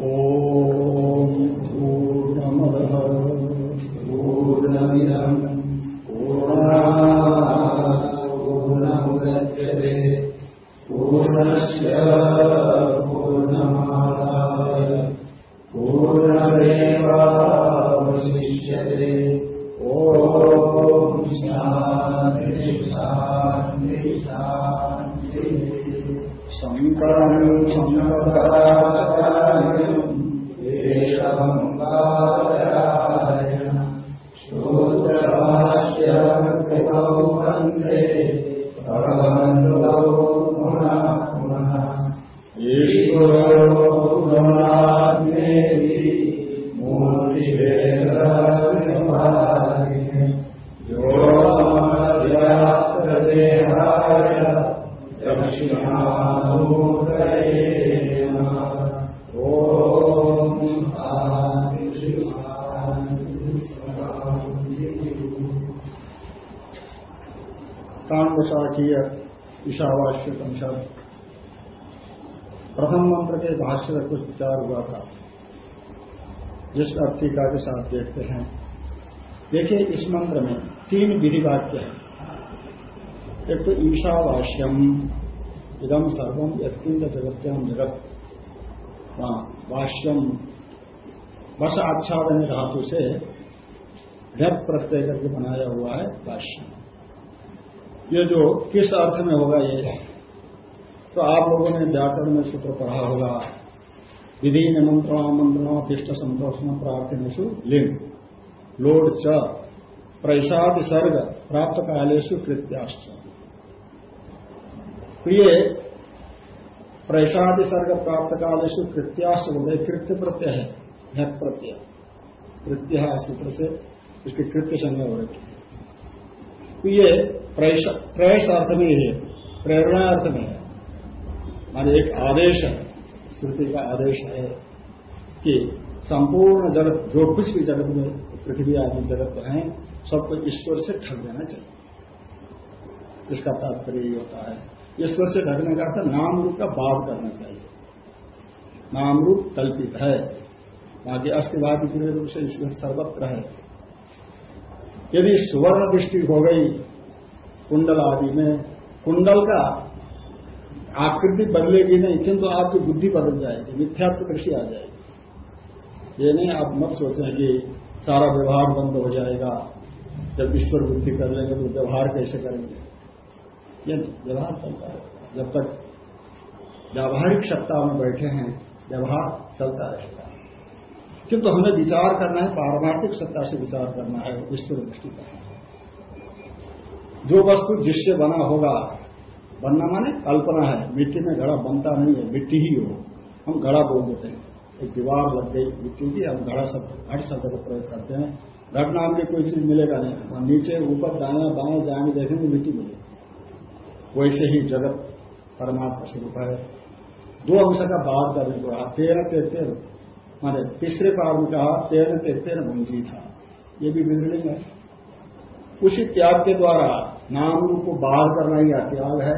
ॐ देखते हैं। देखिए इस मंत्र में तीन विधि वाक्य है। एक तो ईशावास्यम इदम सर्वम यत्किंच जगत्यम जगत। वहाँ वाष्यम वर्ष आच्छादन धातु से ढप प्रत्यय करके बनाया हुआ है वाष्यम ये जो किस अर्थ में होगा ये? तो आप लोगों ने व्याकरण में सूत्र पढ़ा होगा। विधि निमंत्रण मंत्रण अभिष्ट संतोषण प्रार्थनेशु लिंग लोड च प्रैसाद सर्ग प्राप्त कालेशु कृत्याश्च। प्रिय प्रैसादि सर्ग प्राप्त कालेशु कृत्याश्च बोले कृत्य प्रत्यय है घट प्रत्यय कृत्य सूत्र से इसकी कृत्य संज्ञा हो रही तो ये प्रयस अर्थ में है प्रेरणा अर्थ में है माने एक आदेश है। श्रुति का आदेश है कि संपूर्ण जगत, जो कुछ भी जगत में पृथ्वी आदि जगत है, सबको ईश्वर से ठग देना चाहिए। इसका तात्पर्य ये होता है। ईश्वर से ढकने का अर्थ नाम रूप का बाध करना चाहिए। नाम रूप कल्पित है। बाकी अस्थिवादी पूरे रूप से ईश्वर सर्वत्र है। यदि सुवर्ण दृष्टि हो गई कुंडल आदि में, कुंडल का आकृति बदलेगी नहीं किंतु आपकी बुद्धि बदल जाएगी, मिथ्यात्व दृष्टि आ जाएगी। ये नहीं, आप मत सोचें कि सारा व्यवहार बंद हो जाएगा। जब ईश्वर बुद्धि कर लेंगे तो व्यवहार कैसे करेंगे? ये व्यवहार चलता है। जब तक व्यावहारिक सत्ता में बैठे हैं, व्यवहार चलता रहेगा। किंतु हमें विचार करना है, पारमार्थिक सत्ता से विचार करना है, ईश्वर दृष्टि है जो वस्तु जिससे बना होगा बनना माने कल्पना है। मिट्टी में घड़ा बनता नहीं है, मिट्टी ही हो। हम घड़ा बोल देते हैं। एक दीवार लग गई मिट्टी की, हम घड़ा शब्द घट शब्द का प्रयोग करते हैं। घट नाम की कोई चीज़ मिलेगा नहीं। वहाँ नीचे, ऊपर दाया बाएँ, जाएँगे, देखेंगे, मिट्टी मिलेगी। वैसे ही जगत परमात्मा स्वरूप है। दो अंश का बात करने को रहा तेरह तेरह। माने तीसरे पार में कहा, तेरह तेरह भूंजी था। ये भी बिजलिंग है। उसी त्याग के द्वारा नाम रूप को बाहर करना ही त्याग है।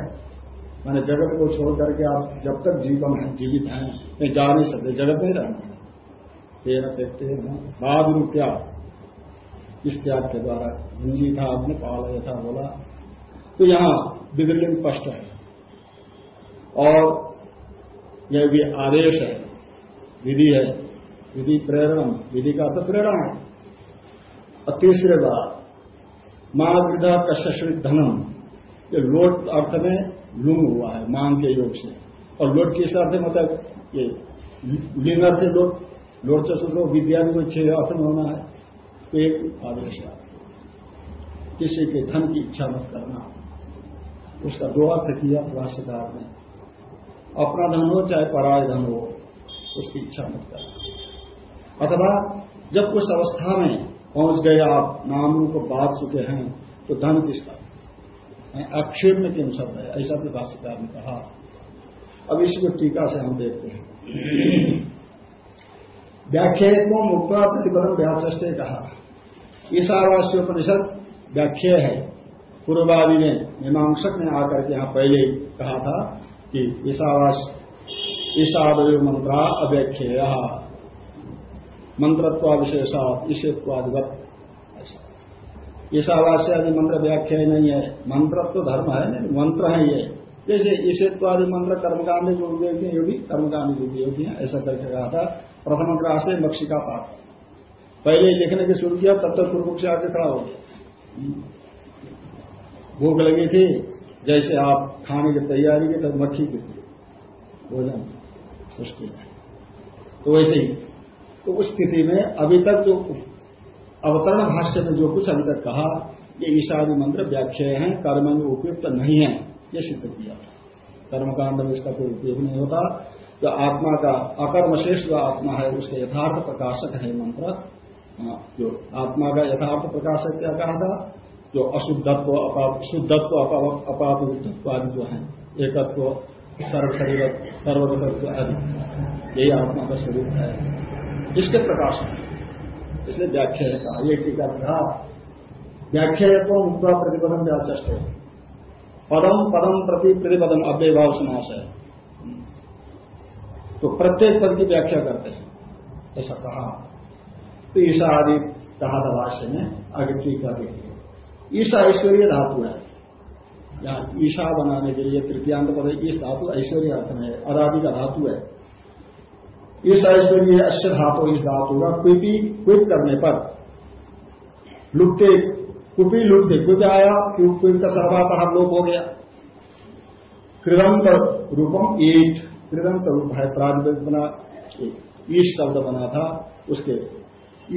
मैंने जगत को छोड़ करके आप जब तक जीवन है, जीवित हैं नहीं जा नहीं सकते, जगत नहीं रहना तेरह देखते हैं बाद रूप त्याग। इस त्याग के द्वारा भूंजी था आपने पाला था, बोला तो यहाँ बिगलिंग स्पष्ट है। और यह भी आदेश है, विधि है, विधि प्रेरणा विधि का तो प्रेरणा है। और तीसरे बात माँ वृद्धा कश्यश्वित धनम। ये लोट अर्थ में लुंग हुआ है, मांग के योग से। और लोट किस अर्थ मतलब ये लिंग अर्थ लोट? लोट से सूत्र विद्या में छह अर्थ में होना है। तो एक आदेश किसी के धन की इच्छा मत करना। उसका दो अर्थ किया भाष्यकार ने। अपना धन हो, चाहे पराय धन हो, उसकी इच्छा मत करना। अथवा जब उस अवस्था में पहुँच गए, आप नाम को बात चुके हैं तो धन किसका? आक्षेप में किन शब्द है, ऐसा भी भाष्यकार ने कहा। अब इसको टीका से हम देखते हैं। व्याख्या मुक्ता प्रतिपदम व्याचे कहा। ईशावास्योपनिषद व्याख्या है। पूर्वादि ने मीमांसक ने आकर के यहाँ पहले कहा था कि ईशावास ईशादय मंत्रा अव्याख्येय। मंत्रत्वा विशेषा ईशत्वादिवत ईशावास्य आदि मंत्र व्याख्या ही नहीं है। मंत्र तो धर्म है, नहीं, मंत्र है ये। जैसे ईशत्वादि मंत्र कर्मकांड जो उपयोगी ये भी कर्मकांड जो उपयोगी है, ऐसा करके कहा था। प्रथम ग्रास है मक्षिका पाठ पहले लिखने की शुरू किया, तब तक पूर्व से आके खड़ा हो गया। भूख लगी थी, जैसे आप खाने की तैयारी की, तब मक्खी की भोजन है तो वैसे ही। तो उस स्थिति में अभी तक जो अवतरण भाष्य में जो कुछ अभी तक कहा ये ईशादि मंत्र व्याख्या है कर्म में उपयुक्त नहीं है ये सिद्ध किया कर्मकांड में इसका कोई उपयोग नहीं होता। जो आत्मा का अकर्मशेष जो आत्मा है उसके यथार्थ प्रकाशक है मंत्र। हाँ, जो आत्मा का यथार्थ प्रकाशक क्या कहा था? जो अशुद्धत्व शुद्धत्व अपापयुद्धत्व आदि जो है एकत्व सर्व शरीर सर्वगतत्व आदि। यही आत्मा का स्वरूप है। इसके प्रकाश में। इसलिए व्याख्या है कहा, ये टीका कहा, व्याख्या है तो मुक्ता प्रतिपदम है पदम पदम प्रति प्रतिपदम अव्यभाव समास है। तो प्रत्येक पद की व्याख्या करते हैं। ऐसा कहा। तो ईशा आदि कहा था भाष्य में, आगे टीका देखिए। ईशा ऐश्वर्य धातु है। यहाँ ईशा बनाने के लिए तृतीयांत पद ईश धातु ऐश्वर्य अर्थ में है अदादि का धातु है। इस ऐश्वर्य अश्य धातु इस धातु का कुपी कुप करने पर लुप्ते कुपी लुप्ते कुप आया, कुप का सर्वातः लोप हो गया। कृदंत रूपम ईट कृदंत रूप है प्राधिपत बना ईश शब्द बना था उसके।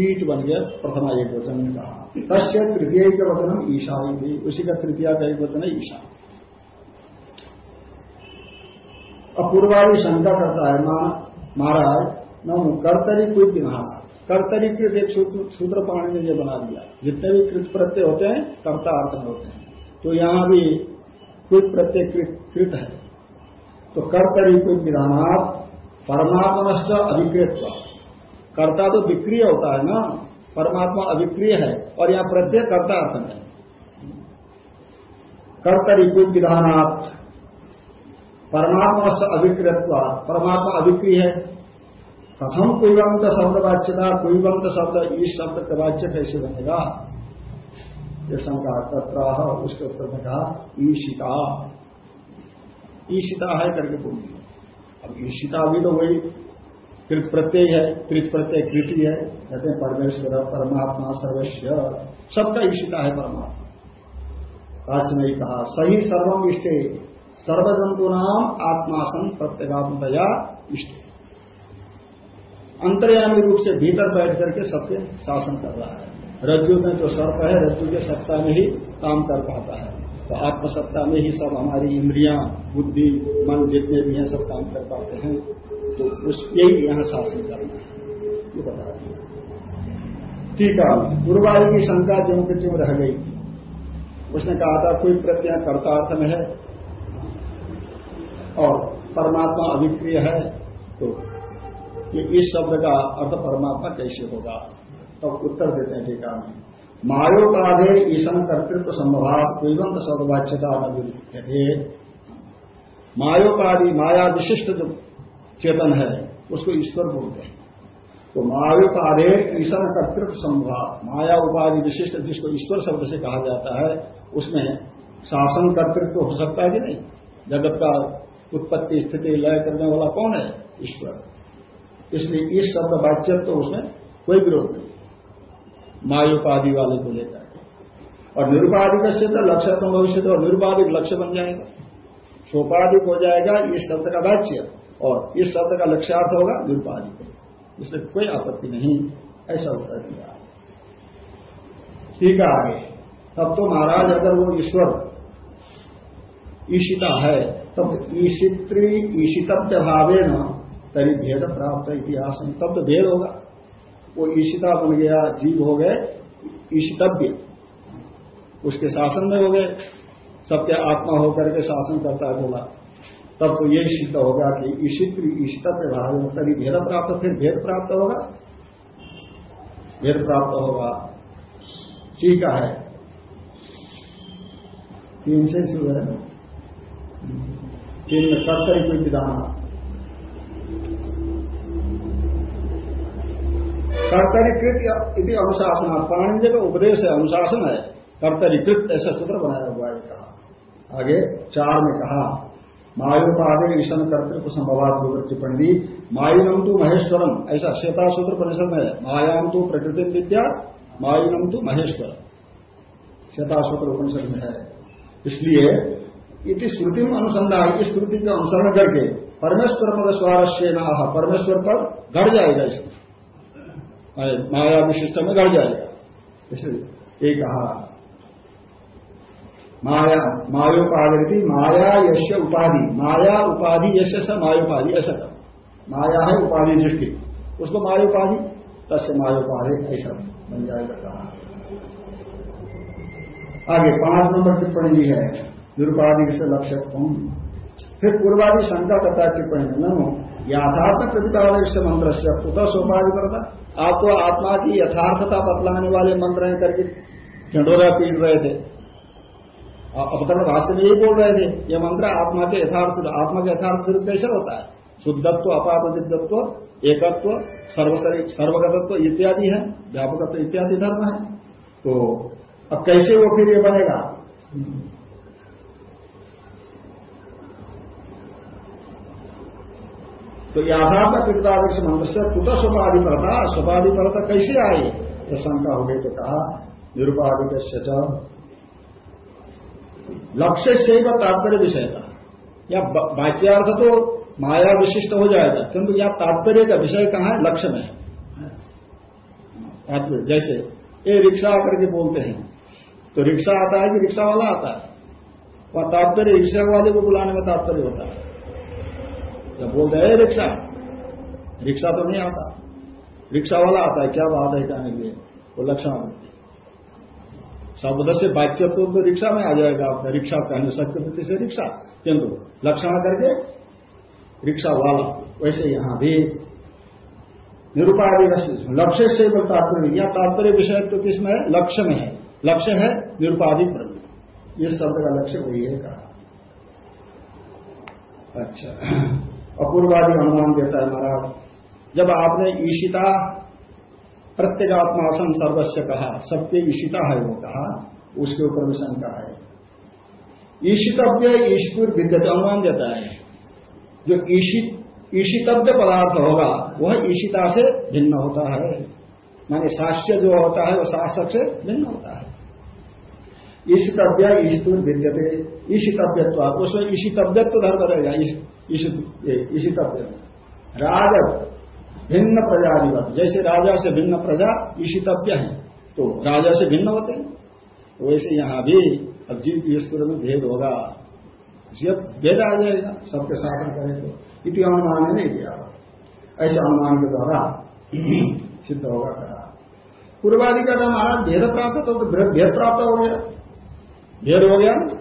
ईट बन गया, प्रथमा एक वचन ने कहा। तस्य तृतीय के वचन ईशा थी, उसी का तृतीय का एक वचन है ईशा अपूर्वादी शंका करता है, माना महाराज न कर्तरी कृत विधान कर्तरी कृत एक सूत्र पाणी ने ये बना दिया। जितने भी कृत प्रत्यय होते हैं, कर्ता अर्थ में होते हैं। तो यहाँ भी कृत प्रत्यय कृत है। तो कर्तरी कृत विधानात परमात्मनश्च अभिकृत कर्ता तो विक्रिय होता है ना? परमात्मा अभिक्रिय है और यहाँ प्रत्यय कर्ता अर्थ में कर्तरी कृत विधानात् परमात्मा से अभिकृत परमात्मा अभिक्रिय है। प्रथम कुवंत शब्द वाच्यता कुवंत शब्द इस शब्द का वाच्य कैसे बनेगा? ये शंका तत्र उसके उत्तर में कहा, ईशिता। ईशिता है करके बोलिए अब ईशिता भी तो वही कृत प्रत्यय है कृत प्रत्यय कृति है। कहते हैं, परमेश्वर, परमात्मा सर्वस्व सबका ईशिता है परमात्मा। काश ने कहा सही सर्वम इष्टे। सर्वजंतु नाम आत्मासन प्रत्येगात्मतया इष्ट अंतर्यामी रूप से भीतर बैठ करके सबके शासन कर रहा है। रज्जु में जो सर्प है, रज्जु के सत्ता में ही काम कर पाता है। तो आत्मसत्ता में ही सब हमारी इंद्रियाँ, बुद्धि, मन जितने भी हैं, सब काम कर पाते हैं। तो उस यही यहाँ शासन करना है। ये बता ठीक है की शंका ज्यों के रह गई। उसने कहा था, कोई प्रत्यय कर्ता अर्थ में है? और परमात्मा अभिक्रिय है तो ये इस शब्द का अर्थ परमात्मा कैसे होगा? तो उत्तर देते हैं टीका में मायोपाधे ईशन कर्तृत्व संभव कुवंत शब्दवाच्यता थे मायोपाधि माया विशिष्ट जो चेतन है, उसको ईश्वर बोलते हैं। तो मायोपाधे ईशन कर्तृत्व संभव, माया उपाधि विशिष्ट जिसको ईश्वर शब्द से कहा जाता है, उसमें शासन कर्तृत्व हो सकता है कि नहीं? जगत का उत्पत्ति स्थिति लय करने वाला कौन है? ईश्वर। इसलिए इस शब्द वाच्य तो उसमें कोई विरोध नहीं। मायोपाधि वाले को लेकर। और निरुपाधिक से तो लक्ष्य तो भविष्य और निरुपाधिक लक्ष्य बन जाएगा। सोपाधिक हो जाएगा, इस शब्द का वाच्य। और इस शब्द का लक्ष्यार्थ होगा निरुपाधिक। इससे कोई आपत्ति नहीं। ऐसा उत्तर दिया ठीक है आगे। तब तो महाराज, अगर वो ईश्वर, ईशिता है तब ईशित्री ईशितव्य भावे न तरी भेद प्राप्त इतिहास में तब तो भेद होगा। वो ईशिता बन गया, जीव हो गए, ईशितव्य। उसके शासन में हो गए। सबके आत्मा होकर के शासन करता बोला। तब तो ये सिद्ध होगा कि ईशित्री भाव तरी भेद प्राप्त, फिर भेद प्राप्त होगा। भेद प्राप्त होगा। ठीक है। तीन से शुरू है। चिन्ह सत्तर कोई विधान। कर्तरीकृत यदि अनुशासन। पाणिंजय का उपदेश है अनुशासन है। कर्तरीकृत ऐसा सूत्र बनाया हुआ है कहा। आगे चार में कहा मायुपादे ईशन कर्तृत्व संभवाद गोबर टिप्पणी। मायुनम तो महेश्वरम, ऐसा श्वेता सूत्र परिषद है। मायाम तो प्रकृति विद्या, मायुनम तो महेश्वर। श्वेता सूत्र उपनिषद में है। इसलिए इति श्रुति में अनुसंधान इस श्रुति का अनुसरण करके परमेश्वर पद स्वारस्य न परमेश्वर पद घट जाएगा इसमें। माया विशिष्ट में घट जाएगा। इसलिए एक कहा माया मायोपाधि माया यश उपाधि, माया उपाधि यश मायोपाधि, ऐसा कर माया है उपाधि दृष्टि। उसको मायोपाधि, तस्य मायोपाधि, ऐसा बन जाएगा कहा। आगे पाँच नंबर टिप्पणी है। निरुपाधि से लक्ष्य फिर पूर्वादि शंका करता टिप्पणी नो यथार्थ प्रतिपादक से मंत्र से पुत सोपाधि करता आपको आत्मा की यथार्थता बतलाने वाले मंत्र हैं करके झंडोरा पीट रहे थे। अवतरण भाष्य में यही बोल रहे थे, ये मंत्र आत्मा के यथार्थ, आत्मा के यथार्थ स्वरूप कैसे होता है। शुद्धत्व अपापदित्व एकत्व सर्वगतत्व इत्यादि है, व्यापकत्व इत्यादि धर्म है। तो अब कैसे वो फिर ये बनेगा? तो यथार्थ से मंत्र से कुत स्वपाधि पड़ता स्वपाधि पड़ता कैसे आई? ये शंका हो गई तो कहा निरुपाधिक लक्ष्य से तात्पर्य विषय का या वाच्यार्थ तो माया विशिष्ट हो जाएगा, किंतु यह तात्पर्य का विषय कहाँ है? लक्ष्य में तात्पर्य, जैसे ये रिक्शा आकर के बोलते हैं तो रिक्शा आता है कि रिक्शा वाला आता है? वह तात्पर्य रिक्शा वाले को बुलाने में तात्पर्य होता है। जब बोलते हैं? रिक्शा। रिक्शा तो नहीं आता। रिक्शा वाला आता है, क्या बात है कहने के लिए? वो लक्षण शब्द से बाच्यत्व तो रिक्शा में आ जाएगा आपका रिक्शा कहने शक्ति से रिक्शा? किंतु लक्षण करके रिक्शा वाला वैसे यहाँ भी निरुपाधि लक्ष्य से तात्पर्य, या तात्पर्य विषय तो किसमें है? लक्ष्य में है। लक्ष्य है निरुपाधिक प्रवृत्ति इस शब्द का लक्ष्य वही है कहा। अच्छा। अपूर्वादि अनुमान देता है महाराज, जब आपने ईशिता प्रत्येगात्मासन सर्वस्व कहा सबके ईशिता है वो कहा, उसके ऊपर भी शंका है। ईशितव्य ईश्वर विद्यत अनुमान देता है। जो ईशित ईशितव्य पदार्थ होगा, वह ईशिता से भिन्न होता है। माने शास्य जो होता है वह शासक से भिन्न होता है। ईशितव्य ईश्वर विद्यते ईशितव्यत्व उसमें ईशितव्यत्व धर्म रहेगा ईशितव्य राज भिन्न प्रजाधिपत जैसे राजा से भिन्न प्रजा ईशितव्य है। तो राजा से भिन्न होते हैं। वैसे यहाँ भी अब जीव ईश्वर में भेद होगा। जब भेद आ जाएगा, सबके शासन करेंगे। इति अनुमान नहीं दिया। ऐसे अनुमान के द्वारा सिद्ध होगा कहा। पूर्वादि का नाम महाराज, भेद प्राप्त तो भेद प्राप्त हो गया। भेद हो गया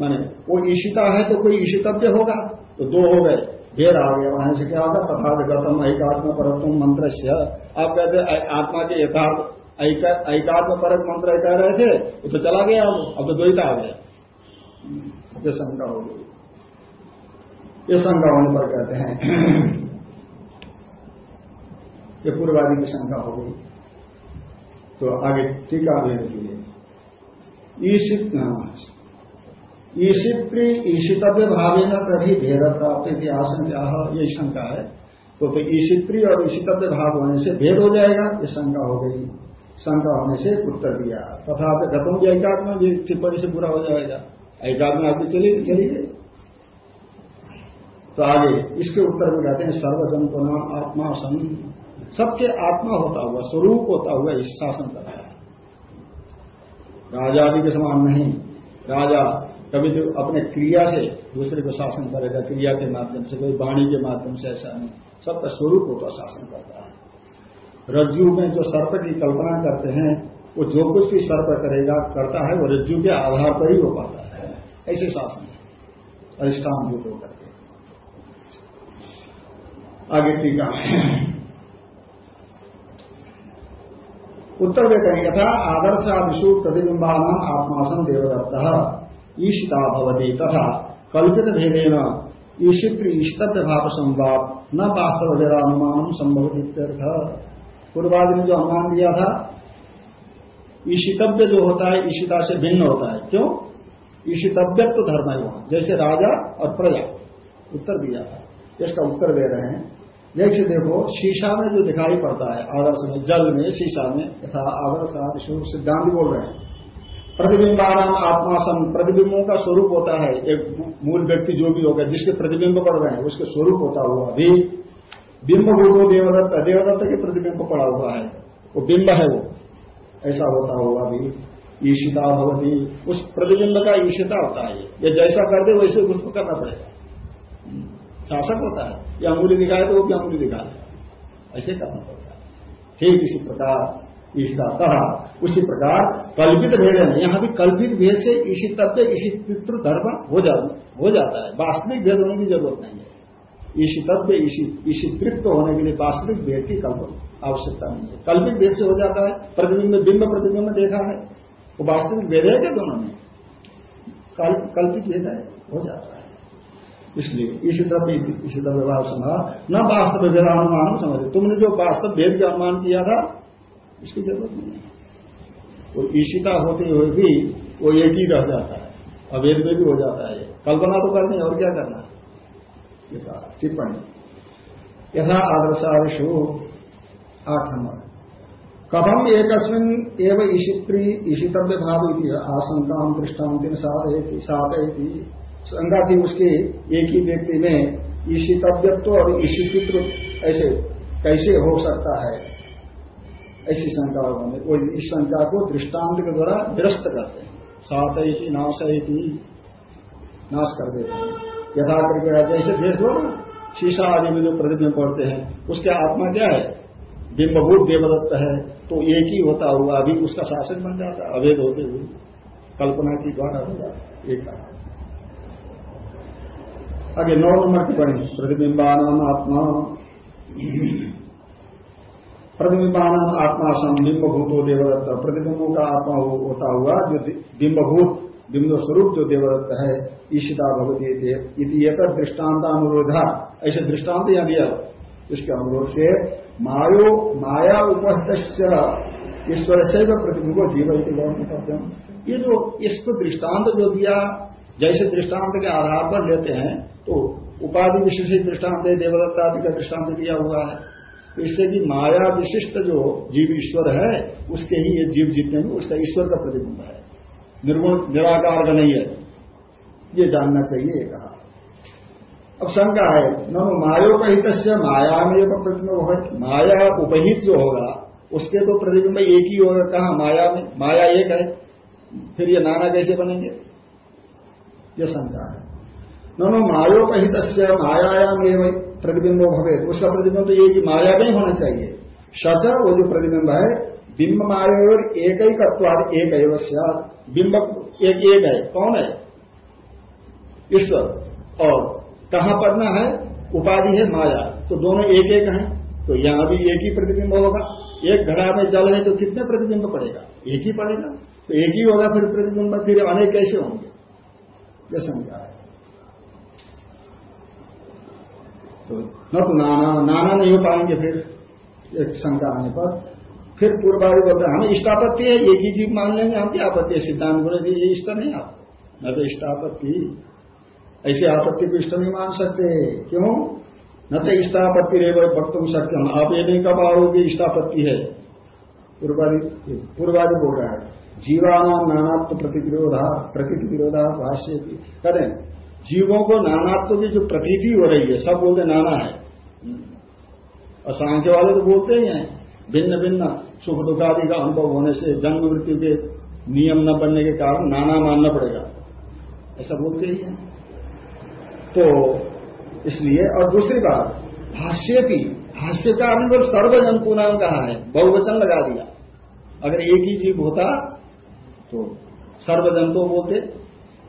माने, वो ईशिता है तो कोई ईशितव्य होगा। तो दो हो गए। भेद आ गया। वहाँ से क्या होगा तथा गतम ऐकात्म परत्म मंत्र आप कहते आत्मा के यथार्थ ऐकात्म परक मंत्र कह रहे थे, वो तो चला गया अब अब तो द्वैता आ गया। ये शंका हो गई। ये शंका होने पर कहते हैं, ये पूर्वादि की शंका हो गई। तो आगे टीका भेद की ईशित ईशित्री ईशितव्य भावे न तभी भेद प्राप्त इतिहास यही शंका है। तो, तो ईशित्री और ईशितव्य भाव होने से भेद हो जाएगा ये शंका हो गई। शंका होने से उत्तर दिया। तथा गतम भी एकात्म भी टिप्पणी से पूरा हो जाएगा। एकात्म आपकी चली चली गई। तो आगे इसके उत्तर में कहते हैं सर्वजंतु नाम आत्मा सन सबके आत्मा होता हुआ स्वरूप होता हुआ इस शासन कर राजा आदि के समान नहीं। राजा कभी जो अपने क्रिया से दूसरे को शासन करेगा, क्रिया के माध्यम से, कोई वाणी के माध्यम से ऐसा नहीं। सबका स्वरूप होता शासन करता है। रज्जु में जो सर्प की कल्पना करते हैं, वो जो कुछ भी सर्प करेगा, करता है, वो रज्जु के आधार पर ही हो पाता है। ऐसे शासन है। अधिष्ठान भूत होकर के आगे टीका उत्तर देते हैं यथा आदर्श आदिशु प्रतिबिंबान आत्मासन देवदत्ता। ईशिता भवती तथा कल्पित भेदेन ईशित्र ईशितव्य भाव संवाद न वास्तव वेदानुमान संभव पूर्वादि ने जो अनुमान दिया था ईशितव्य जो होता है ईशिता से भिन्न होता है। क्यों? ईशितव्य तो धर्म है वहाँ। जैसे राजा और प्रजा, उत्तर दिया था। इसका उत्तर दे रहे हैं। जैसे देखो, शीशा में जो दिखाई पड़ता है, आदर्श में, जल में, शीशा में, तथा आदर्श आदि सिद्धांत बोल रहे हैं। प्रतिबिंबाराम आत्मासन प्रतिबिंबों का स्वरूप होता है। एक मूल व्यक्ति जो भी होगा, जिसके प्रतिबिंब पड़ रहे हैं, उसके स्वरूप होता हुआ भी बिंब भूतो देवदत्त देवदत्त के प्रतिबिंब पड़ा हुआ है। वो बिंब है वो। ऐसा होता हुआ भी ईशिता भवती। उस प्रतिबिंब का ईशिता होता है। ये जैसा कर दे वैसे उसको करना पड़ेगा। शासक होता है। ये अंगुली दिखाए तो वो भी अंगुली दिखा ऐसे करना पड़ता है। ठीक इसी प्रकार ईशिता उसी प्रकार कल्पित भेद है। यहाँ भी कल्पित भेद से इसी तत्व इसी पितृ धर्म हो जा, हो जाता है। वास्तविक भेद होने की ज़रूरत नहीं है। इसी तत्व इसी तृत्व होने के लिए वास्तविक भेद की कल्पना आवश्यकता नहीं है। कल्पित भेद से हो जाता है। प्रतिबिंब, बिंब प्रतिबिंब में देखा है। वो वास्तविक भेद है क्या दोनों में? कल्पित भेद है, हो जाता है। इसलिए इसी द्रव्य इसी द्रव्य भाव सुना, न वास्तव वेदानुमान समझे। तुमने जो वास्तव भेद का अनुमान किया था इसकी ज़रूरत नहीं है। वो ईशिता होते हुए भी वो एक ही रह जाता है। अवेद में भी हो जाता है। कल्पना तो करनी और क्या करना है? टिप्पणी। यथा आदर्शादिशु आठ नंबर कथम एक एवं ईशित्री ईशितव्य भाव आशंका दृष्टांत सात शंका थी उसके एक ही व्यक्ति में ईशितव्यत्व और ईशितित्व ऐसे कैसे हो सकता है? ऐसी शंका होने वो इस शंका को दृष्टांत के द्वारा निरस्त करते हैं। सात ही नाश नाश कर देते हैं। यथा करके जैसे देख लो ना, शीशा आदि में जो प्रतिबिंब पढ़ते हैं, उसके आत्मा क्या है? बिंबभूत देवदत्त है तो एक ही होता हुआ अभी उसका शासक बन जाता है अवैध होते हुए। कल्पना की द्वारा हो जाता एक आगे नौ नंबर की पढ़ी प्रतिबिंबान आत्मा। प्रतिबिंबान आत्मा सम हो देवदत्त। प्रतिबिंबों का आत्मा होता हुआ जो बिंबभूत बिंब स्वरूप जो देवदत्त है, ईशिता भगवती एक दृष्टान्तानुरोधा। ऐसे दृष्टांत यहाँ दिया। इसके अनुरोध से मायो माया उपस्थ ईश्वर से प्रतिबिंब जीव करते हैं ये जो इसको दृष्टांत जो दिया, जैसे दृष्टांत के आधार पर लेते हैं तो उपाधि विशेष दृष्टांत देवदत्ता आदि का दृष्टांत दिया हुआ है। तो इससे कि माया विशिष्ट जो जीव ईश्वर है, उसके ही ये जीव जितने भी उसका ईश्वर का प्रतिबिंब है। निर्गुण, निराकार का नहीं है। ये जानना चाहिए कहा। अब शंका है, न मायोपहित माया में प्रतिबिंब माया उपहित जो होगा, उसके तो प्रतिबिंब एक ही होगा। कहा? माया में, माया एक है। फिर ये नाना कैसे बनेंगे? ये शंका है। न मायोपहित मायायाम एवं प्रतिबिंब भवे। उसका प्रतिबिंब तो ये कि माया नहीं होना चाहिए। सच वो जो प्रतिबिंब है, बिंब माया और एक ही तत्वाद एक है बिंब एक एक है। कौन है? ईश्वर। और कहाँ पढ़ना है? उपाधि है माया। तो दोनों एक एक हैं। तो यहाँ भी एक ही प्रतिबिंब होगा। एक घड़ा में जल है तो कितने प्रतिबिंब पड़ेगा? एक ही पड़ेगा। तो एक ही होगा फिर प्रतिबिंब, फिर अनेक कैसे होंगे? यह शंका है। तो न तो नाना नाना नहीं हो पाएँगे फिर, एक शंका आने पर। फिर पूर्वादि बोलते हैं, हमें इष्टापत्ति है एक ही जीव मान लेंगे, हम क्या आपत्ति है, सिद्धांत बोले ये इष्ट नहीं आप। न तो इष्टापत्ति। ऐसे आपत्ति को इष्ट नहीं मान सकते। क्यों? न तो इष्टापत्ति रे भक्त सकते हम आप ये नहीं कब आओगे इष्टापत्ति है। पूर्वादि पूर्वादि बोल रहा है, जीवाना नानात्व प्रतिविरोधा प्रतिविरोधा भाष्य करें। जीवों को नानात्व की जो प्रतीति हो रही है, सब बोलते नाना है। और सांख्य वाले तो बोलते ही हैं, भिन्न भिन्न सुख दुखादि का अनुभव होने से जन्म मृत्यु के नियम न बनने के कारण नाना मानना पड़ेगा। ऐसा बोलते ही हैं। तो इसलिए, और दूसरी बात भाष्य की भाष्यकार ने सर्व जंतु नाम कहा है? बहुवचन लगा दिया। अगर एक ही जीव होता तो सर्व जंतु बोलते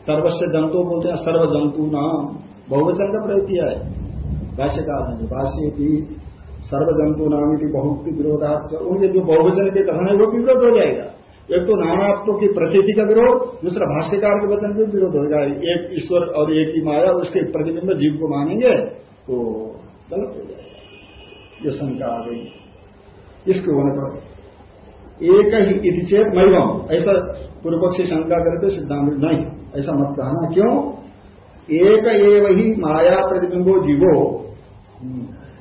सर्वस्व जंतु बोलते हैं सर्व जंतु नाम बहुवचन का प्रयोग किया है। भाष्यकार ने भाष्य भी सर्व जंतु नाम यदि बहुत विरोधार्थ उनके जो बहुवचन के कथन है, वो विरोध हो जाएगा। एक तो नानात्व की प्रतीति का विरोध, दूसरा भाष्यकार के वचन भी विरोध हो जाएगा। एक ईश्वर और एक ही माया, उसके प्रतिबिंब जीव को मानेंगे तो गलत हो जाएगा। ये शंका आ गई। इसके होने पर एक ही इति चेत मैवम ऐसा पूर्व पक्षी शंका करते, सिद्धांत नहीं। ऐसा मत कहना। क्यों? एक एव ही माया प्रतिबिंबो जीवो।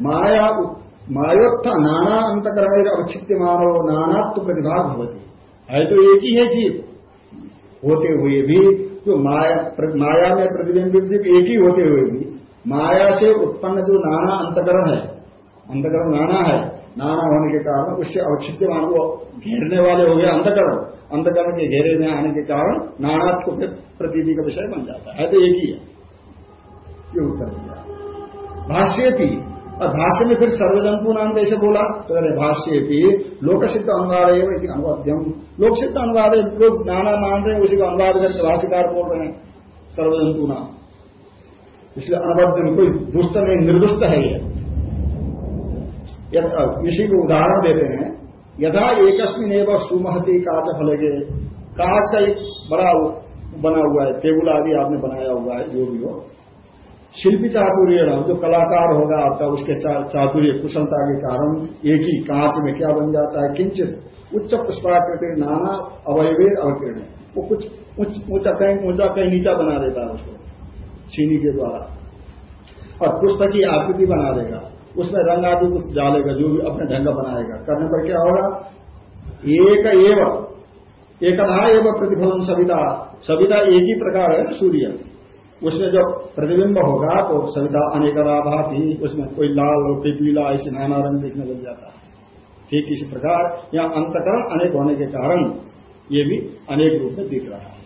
माया मायोत्थ नाना अंतकरण अवच्छित्य मानव नानात्व प्रतिभाग होती है तो एक ही है जीव। होते हुए भी जो माया माया में प्रतिबिंबित जीव एक ही होते हुए भी, माया से उत्पन्न जो नाना अंतकरण है, अंतकरण नाना है नाना होने के कारण उससे अवच्छित्य मानव घेरने वाले हो गए अंधकरण। अंधकरण के घेरे में आने के कारण नानात्व प्रतीति का विषय बन जाता है। तो एक ही है। ये उत्तर दिया भाष्य थी और भाष्य में फिर सर्वजंतु नाम कैसे बोला? तो अरे भाष्य भी लोक सिद्ध अनुवाद है अनुवाद्यम। लोक सिद्ध अनुवाद है, लोग नाना मान रहे हैं, उसी को अनुवाद करके भाष्यकार बोल रहे हैं। सर्वजंतु नाम। इसलिए अनुवाद्यम कोई दुष्ट नहीं, निर्दुष्ट है ये। इसी को उदाहरण देते हैं। यथा एकस्मिन एवं सुमहती काच फलगे काच का एक बड़ा बना हुआ है, टेबुल आदि आपने बनाया हुआ है, जो भी हो। शिल्पी चातुर्य जो कलाकार होगा आपका, उसके चातुर्य कुशलता के कारण एक ही कांच में क्या बन जाता है? किंचित उच्च पुष्पाकृति, नाना अवयवे अवकीर्ण वो कुछ ऊँचा कहीं ऊँचा कहीं नीचा बना देता है उसको, चीनी के द्वारा। और पुष्प की आकृति बना देगा। उसमें रंग आदि कुछ डालेगा, जो भी अपने ढंग बनाएगा। करने पर क्या होगा? एक एवं, एकधा एवं प्रतिफलन सविता। सविता एक ही प्रकार है सूर्य। उसमें जब प्रतिबिंब होगा तो सविता अनेकराभा थी। उसमें कोई लाल कोई पीला ऐसे नाना रंग देखने लग जाता। है ठीक इसी प्रकार, यहाँ अंतकरण अनेक होने के कारण ये भी अनेक रूप में दिख रहा है।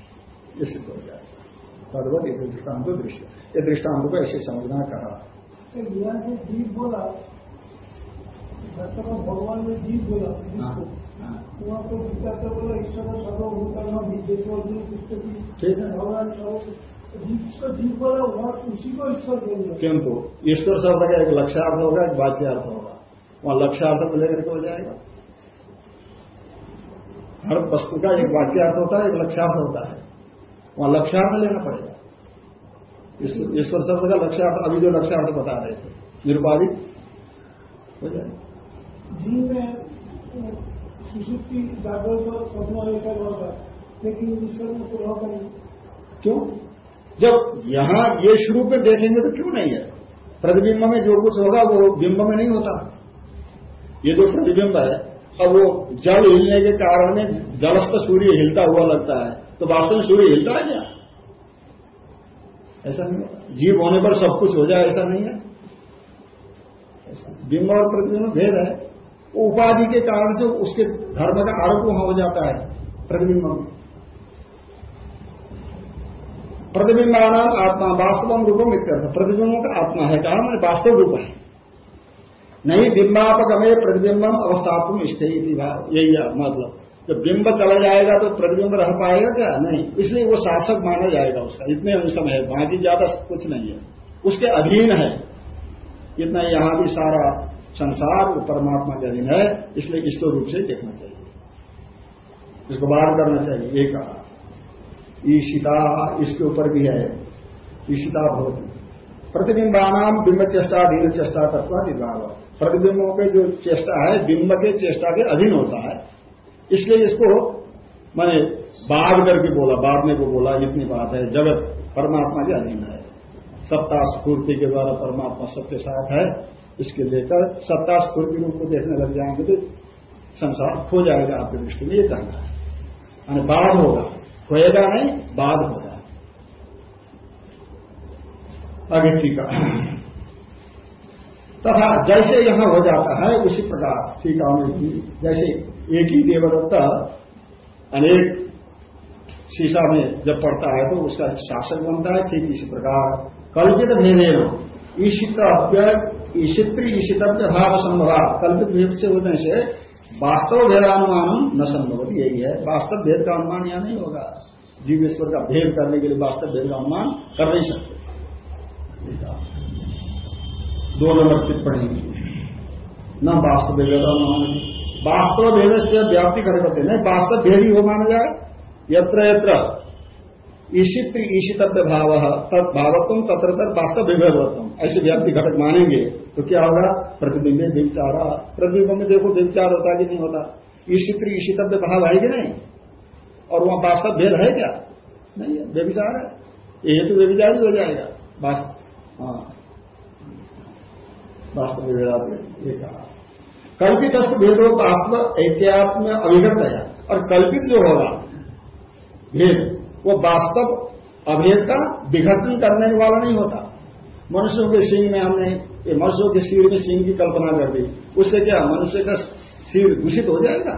ये सिद्ध हो जाएगा। एक दृष्टांत दृश्य। ये दृष्टांत को ऐसे समझना कहा। जीव बोला। भगवान ने जीव बोला हाँ, हाँ। वहाँ तो गीता बोला ईश्वर ठीक है। भगवान जीव बोला वहाँ उसी को ईश्वर किंतु ईश्वर शब्द का एक लक्ष्यार्थ होगा एक वाच्यार्थ होगा। वहाँ लक्ष्यार्थ को लेकर के हो जाएगा। हर वस्तु का एक वाच्यार्थ होता है एक लक्ष्यार्थ होता है। वहाँ लक्ष्यार्थ लेना पड़ेगा। ईश्वर शब्द का लक्ष्यार्थ अभी जो लक्ष्य लक्ष्यार्थ बता रहे थे निरुपाधिक? हो जाएगा जीव में सुसुप्ति जागृत और स्वप्न ऐसा होगा लेकिन ईश्वर में तो होगा नहीं क्यों? जब यहाँ ये शुरू में देखेंगे तो क्यों नहीं है? प्रतिबिंब में जो कुछ होगा वो बिंब में नहीं होता। ये जो प्रतिबिंब है अब वो जल हिलने के कारण में जलस्थ सूर्य हिलता हुआ लगता है तो वास्तव में सूर्य हिलता है क्या? ऐसा नहीं जीव होने पर सब कुछ हो जाए, ऐसा नहीं है। बिंब और प्रतिबिंब भेद है। वो उपाधि के कारण से उसके धर्म का आरोप वहाँ हो जाता है, प्रतिबिंब में। प्रतिबिंबान आत्मा वास्तव रूपम इत्यर्थ। प्रतिबिंबों का आत्मा है, कहा मैंने, वास्तव रूप है। नहीं, बिंबापकमे प्रतिबिंबम अवस्थापन इष्ट यही मतलब। जब बिंब चला जाएगा तो प्रतिबिंब रह पाएगा क्या? नहीं। इसलिए वो शासक माना जाएगा उसका। इतने अंशम है। बाकी ज़्यादा कुछ नहीं है। उसके अधीन है। इतना यहाँ भी सारा संसार परमात्मा के अधीन है। इसलिए इष्ट रूप से देखना चाहिए। इसको बाहर करना चाहिए। ये कहा। ईशिता इसके ऊपर भी है। ईशिता भवती। प्रतिबिंबानाम बिंब चेष्टा अधीन चेष्टा तत्व प्रतिबिंबों के जो चेष्टा है, बिंब के चेष्टा के अधीन होता है। इसलिए इसको मैंने बाढ़ करके बोला बाढ़ने को बोला जितनी बात है, जगत परमात्मा के अधीन है। सत्ता स्फूर्ति के द्वारा परमात्मा सबके साथ है, इसके लेकर सत्ता स्फूर्ति रूप को देखने लग जाएँगे तो संसार खो जाएगा आपकी दृष्टि में, ये कहना है। बाढ़ होगा, खोएगा नहीं बाद होगा। आगे टीका। तथा जैसे यहाँ हो जाता है, उसी प्रकार टीका में जैसे एक ही देवदत्ता अनेक शीशा में जब पड़ता है तो उसका शासक बनता है, ठीक इसी प्रकार कल्पित भेदेन। ईशित ईशित्र, ईशितव्य भाव संभव कल्पित भेद से होने से वास्तव भेदानुमान न संभव यही है। वास्तव भेद का अनुमान यह नहीं होगा। जीवेश्वर का भेद करने के लिए वास्तव भेद का अनुमान कर नहीं सकते। दो नंबर टिप्पणी न वास्तव भेद वास्तव भेद से व्याप्ति कर करते नहीं, वास्तव भेद ही हो माना जाए यत्र यत्र। ईशित्र ईशितव्य भाव तद भावत्म तत्र तर वास्तव विभेदत्म ऐसे व्याप्ति घटक मानेंगे तो क्या होगा? प्रतिबिंब व्यविचारा प्रतिबिंब में देखो व्यविचार होता कि नहीं होता। ईशित्री ईशितव्य भाव है कि नहीं? और वहाँ वास्तव भेद है क्या? नहीं है। व्यविचार है। ये तो व्यविचार ही हो। जाएगा वास्तव में ये कहा। कल्पित भेदो वास्तव एहतियात अभिगत है और कल्पित जो होगा, भेद, वो वास्तव अभेद का विघटन करने वाला नहीं होता। मनुष्यों के सिंह में हमने मनुष्यों के सिर में सिंह की कल्पना कर दी। उससे क्या मनुष्य का सिर दूषित हो जाएगा?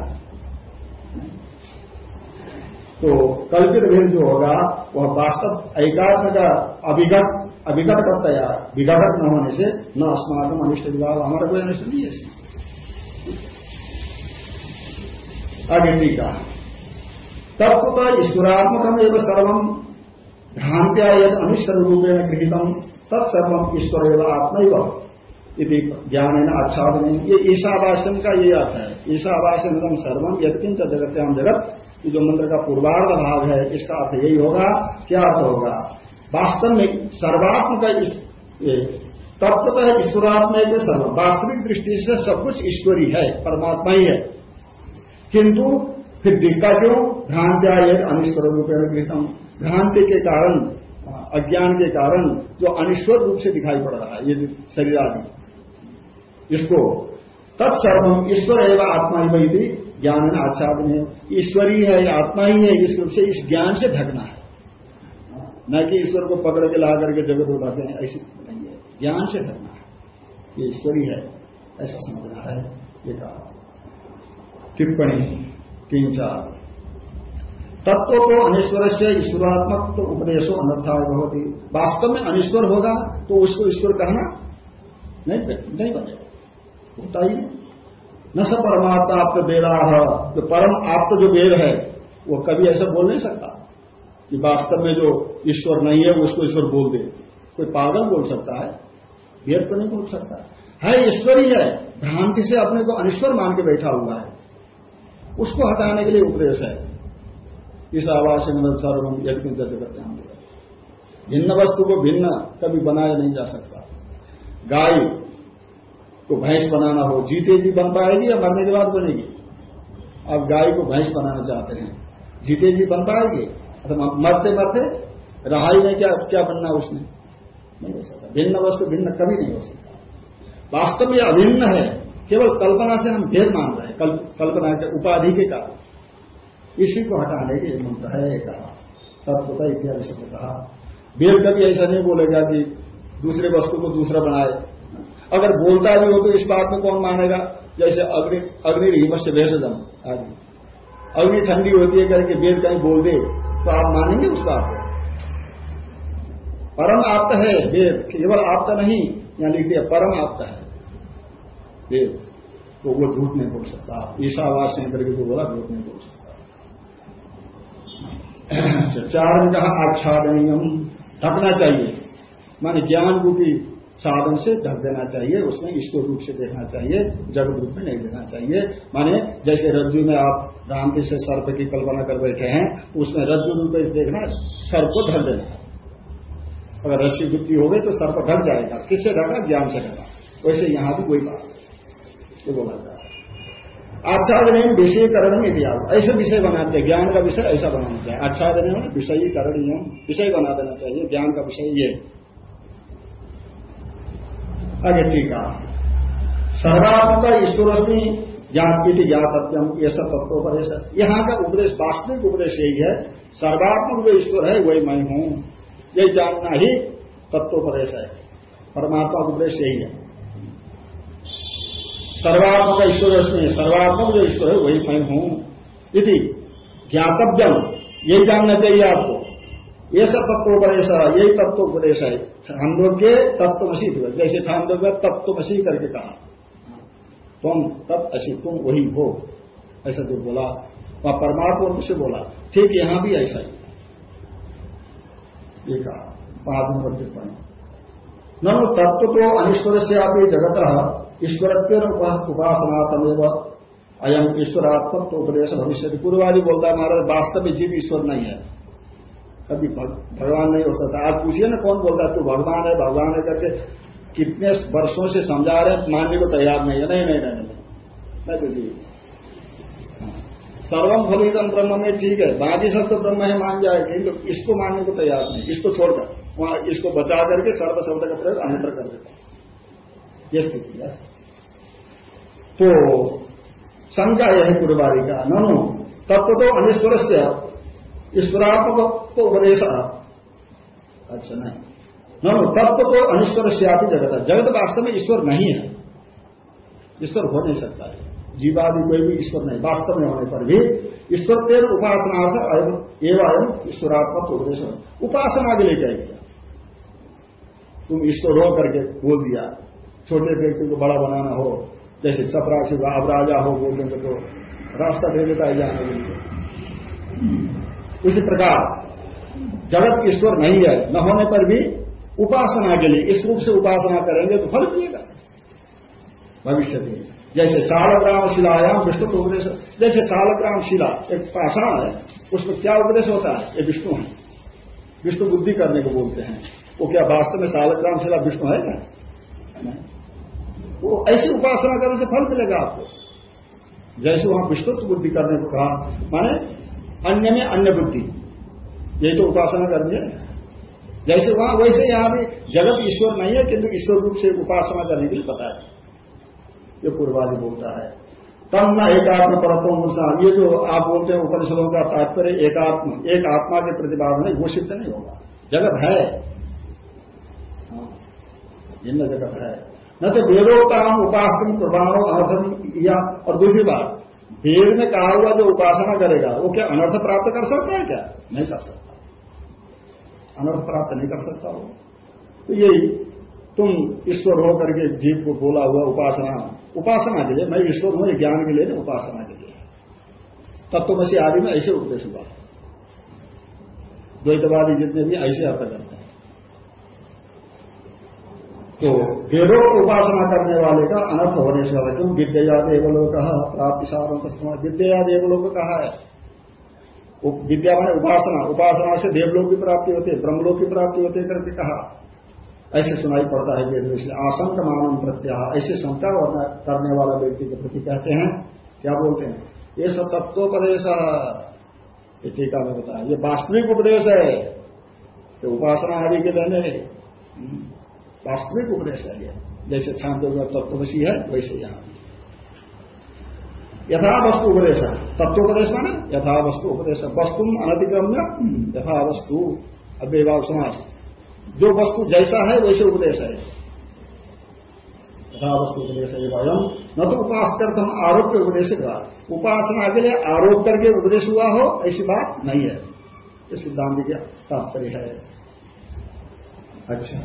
तो कल्पित भेद जो होगा, वह वास्तव एकात्म का अभिगत अभिगत करता है। विघटक न होने से न अस्माकम अनिष्ट विभाग हमारा कोई अनिष्ट नहीं है। आगे टीका। तत्व का ईश्वरात्मकम एवं सर्वम भ्रांत्या यद अनिश्वर रूपेण गृहितम तत्सर्वम ईश्वर एवं आत्मा यदि ज्ञान है ना आच्छादन। ये ईशावासन का ये आता है। ईशावासन सर्वम यदकिंच जगत्याम जगत जो मंत्र का पूर्वार्ध भाग है, इसका अर्थ यही होगा। क्या अर्थ होगा? वास्तव में सर्वात्म का तत्वतः ईश्वरात्मा के सर्व। वास्तविक दृष्टि से सब कुछ ईश्वरी है, परमात्मा ही है। किंतु फिर दिखता क्यों? भ्रांत्या अनिश्वर रूपेण गृहतम। भ्रांति के कारण, अज्ञान के कारण जो अनिश्वर रूप से दिखाई पड़ रहा है, ये शरीर आदि। इसको तत्सर्वम ईश्वर है एवं आत्मा ही वही थी ज्ञान आच्छादन है। ईश्वरी है आत्मा ही है, इस रूप से इस ज्ञान से ढकना है। न कि ईश्वर को पकड़ के ला करके जगत उठाते हैं, ऐसी ज्ञान से करना है। ये ईश्वरी है, ऐसा समझना है, ये कहा। टिप्पणी तीन चार। तत्व को अनिश्वर से ईश्वरात्मक तो उपदेशो अनर्था होती वास्तव में अनिश्वर होगा तो उसको ईश्वर कहना नहीं नहीं बनेगा। होता ही न स परमात्मा आप बेड़ा जो परम आप जो वेद है, वो कभी ऐसा बोल नहीं सकता कि वास्तव में जो ईश्वर नहीं है, वो उसको ईश्वर बोल दे। कोई पागल बोल सकता है वेद तो नहीं बोल सकता। है, ईश्वरी है, भ्रांति से अपने को अनिश्वर मान के बैठा हुआ है। उसको हटाने के लिए उपदेश है। इस आवास सर्वम यज्ञ जगत भिन्न वस्तु को भिन्न कभी बनाया नहीं जा सकता। गाय को भैंस बनाना हो, जीते जी बन पाएगी या मरने के बाद बनेगी? अब गाय को भैंस बनाना चाहते हैं, जीते जी बन पाएगी? अथवा मरते मरते रहाई में क्या क्या बनना उसने? नहीं हो सकता। भिन्न वस्तु भिन्न कभी नहीं हो सकता। वास्तव में अभिन्न है केवल कल्पना से हम भेद मान रहे हैं। कल, कल्पना के उपाधि के कारण। इसी को हटाने के मंत्र है कहा। तत्वता इत्यादि से कहा। वेद कभी ऐसा नहीं बोलेगा कि दूसरे वस्तु को दूसरा बनाए। अगर बोलता भी हो तो इस बात में कौन मानेगा? जैसे अग्नि अग्नि हिमत से भेषजम आदि। अग्नि ठंडी होती है करके वेद कहीं बोल दे तो आप मानेंगे उस बात को? परम आप्त है वेद केवल आप्त नहीं यहाँ लिख दिया परम आप्त है। वेद तो वो झूठ नहीं बोल सकता। ईशावास से करके तो बोला झूठ नहीं बोल सकता। अच्छा, चार में कहा आच्छादनीय ढकना चाहिए। माने ज्ञान रूपी साधन से ढक देना चाहिए उसमें ईश्वर रूप से देखना चाहिए जगत रूप में नहीं देना चाहिए। माने जैसे रज्जु में आप भ्रांति से सर्प की कल्पना कर बैठे हैं उसमें रज्जु रूप में देखना सर्प को ढक देना। है अगर रस्सी बुद्धि हो गई तो सर्प ढक जाएगा। किससे ढका ज्ञान से ढका वैसे यहाँ भी कोई बात ये बोला जा रहा है। आच्छादन विषयकरण में दिया ऐसे विषय बनाते हैं। ज्ञान का विषय ऐसा बनाना चाहिए आच्छादन विषयीकरण नियम विषय बना देना चाहिए। ज्ञान का विषय ये। आगे टीका। सर्वात्मक ईश्वरस्मी ज्ञान की ज्ञातव्यम। ये सब तत्वोपदेश। यहाँ का उपदेश, वास्तविक उपदेश यही है। सर्वात्मक जो ईश्वर है, वही मैं हूँ। यही जानना ही तत्वोपदेश है। परमात्मा उपदेश यही है। सर्वात्मक ईश्वर उसमें सर्वात्मक जो ईश्वर है, वही मैं हूँ। यदि ज्ञातव्यम। यही जानना चाहिए आपको। ये सब तत्वोपदेश यही तत्वोपदेश है। छांदोग्य तत्वसी जैसे छांदोग्य तत्वसी करके कहा। तुम तब असी तुम वही हो ऐसा जो बोला, वह परमात्मा से बोला। ठीक यहाँ भी ऐसा ही। ये कहा पाँच नंबर टिप्पणी न तत्व तो अनिश्वर से आप जगत ईश्वरत्व उपासना तमेव अयम ईश्वरात्मक तो उपदेश भविष्य पूर्वादि बोलता है, महाराज वास्तव में जीव ईश्वर नहीं है। कभी भगवान नहीं हो सकता। आप पूछिए ना कौन बोलता है, तू भगवान है भगवान है करके कितने वर्षों से समझा रहे मानने को तैयार नहीं है। नहीं नहीं नहीं नहीं। मैं तो जी सर्वम फलितम ब्रह्म में ठीक है। बाकी सब तो ब्रह्म है मान जाए किंतु तो इसको मानने को तैयार नहीं इसको छोड़कर, वहाँ इसको बचा करके सर्व शब्द का प्रयोग अन्यत्र कर देता ये स्थिति है। तो शंका यह है पूर्वारी का ननु तत्व तो अनिश्वर से ईश्वरात्मक तो उपदेश अच्छा नहीं। ननु तत्व तो अनिश्वर से आप जगत है। जगत वास्तव में ईश्वर नहीं है। ईश्वर हो नहीं सकता है। जीवादि कोई भी ईश्वर नहीं, वास्तव में होने पर भी ईश्वर तेर उपासनार्थ अयम, एवं अयम ईश्वरात्मक उपदेश उपासना के लिए कह दिया तुम ईश्वर हो करके बोल दिया। छोटे व्यक्ति को बड़ा बनाना हो, जैसे चपरासी अब राजा हो बोल देंगे तो रास्ता दे देता है जाने के लिए। उसी प्रकार, जगत ईश्वर नहीं है, न होने पर भी उपासना के लिए, इस रूप से उपासना करेंगे तो फल मिलेगा। भविष्य में जैसे सालग्राम शिलायाम विष्णु को उपदेश जैसे सालग्राम शिला एक पाषाण है, उसमें क्या उपदेश होता है? ये विष्णु है। विष्णु बुद्धि करने को बोलते हैं। वो क्या वास्तव में सालग्राम शिला विष्णु है क्या? वो ऐसी उपासना करने से फल मिलेगा आपको। जैसे वहाँ विष्णुत्व बुद्धि करने को कहा, माने अन्य में अन्य बुद्धि। यही तो उपासना करनी है। जैसे वहाँ वैसे यहाँ भी जगत ईश्वर नहीं है, किंतु ईश्वर रूप से उपासना करने के लिए बताया। ये पूर्वादि बोलता है। तम न एकात्म परत्व ये जो आप बोलते हैं उपनिषदों का तात्पर्य एकात्म एक आत्मा के प्रतिपादन नहीं सिद्ध नहीं होगा। जगत है। भिन्न हाँ, जगत है। न तो वेदोक्ताम उपासन प्रमाणों अनर्थम या और दूसरी बात वेद में कहा हुआ जो उपासना करेगा वो क्या अनर्थ प्राप्त कर सकता है क्या? नहीं कर सकता। अनर्थ प्राप्त नहीं कर सकता वो। तो यही तुम ईश्वर हो करके जीव को बोला हुआ उपासना उपासना के लिए, मैं ईश्वर हूँ ज्ञान के लिए नहीं, उपासना के लिए। तत्वमसी आदि में ऐसे उपदेश हुआ। द्वैतवादी जितने भी, ऐसे अर्थ करते हैं। तो वेदों को उपासना करने वाले का अनर्थ होने से वाला क्यों विद्या देवलोक कहा प्राप्ति सारों विद्या देवलोक कहा है? विद्या माने उपासना। उपासना से देवलोक की प्राप्ति होती है, ब्रह्मलोक की प्राप्ति होती है करके कहा। ऐसे सुनाई पड़ता है वेद में इसलिए आशंक मानव प्रत्याह, ऐसे शंका करने वाला व्यक्ति के प्रति कहते हैं, क्या बोलते हैं? ये सब तत्वोपदेश टीका में बताया। ये वास्तविक उपदेश है। तो उपासना आदि के लेने वास्तविक उपदेश है ये। जैसे छांदो में तत्वशी है, वैसे यहाँ यथा वस्तु उपदेश है। तत्वोपदेश माने यथा वस्तु उपदेश वस्तु अनतिक्रम्य यथा वस्तु अव्यवाह समास। जो वस्तु जैसा है, वैसे उपदेश है। तथा वस्तु उपदेश है वयम। न तो उपास हम आरोप उपदेश का उपासना के लिए आरोप करके उपदेश हुआ हो, ऐसी बात नहीं है। ये सिद्धांत का तात्पर्य है। अच्छा।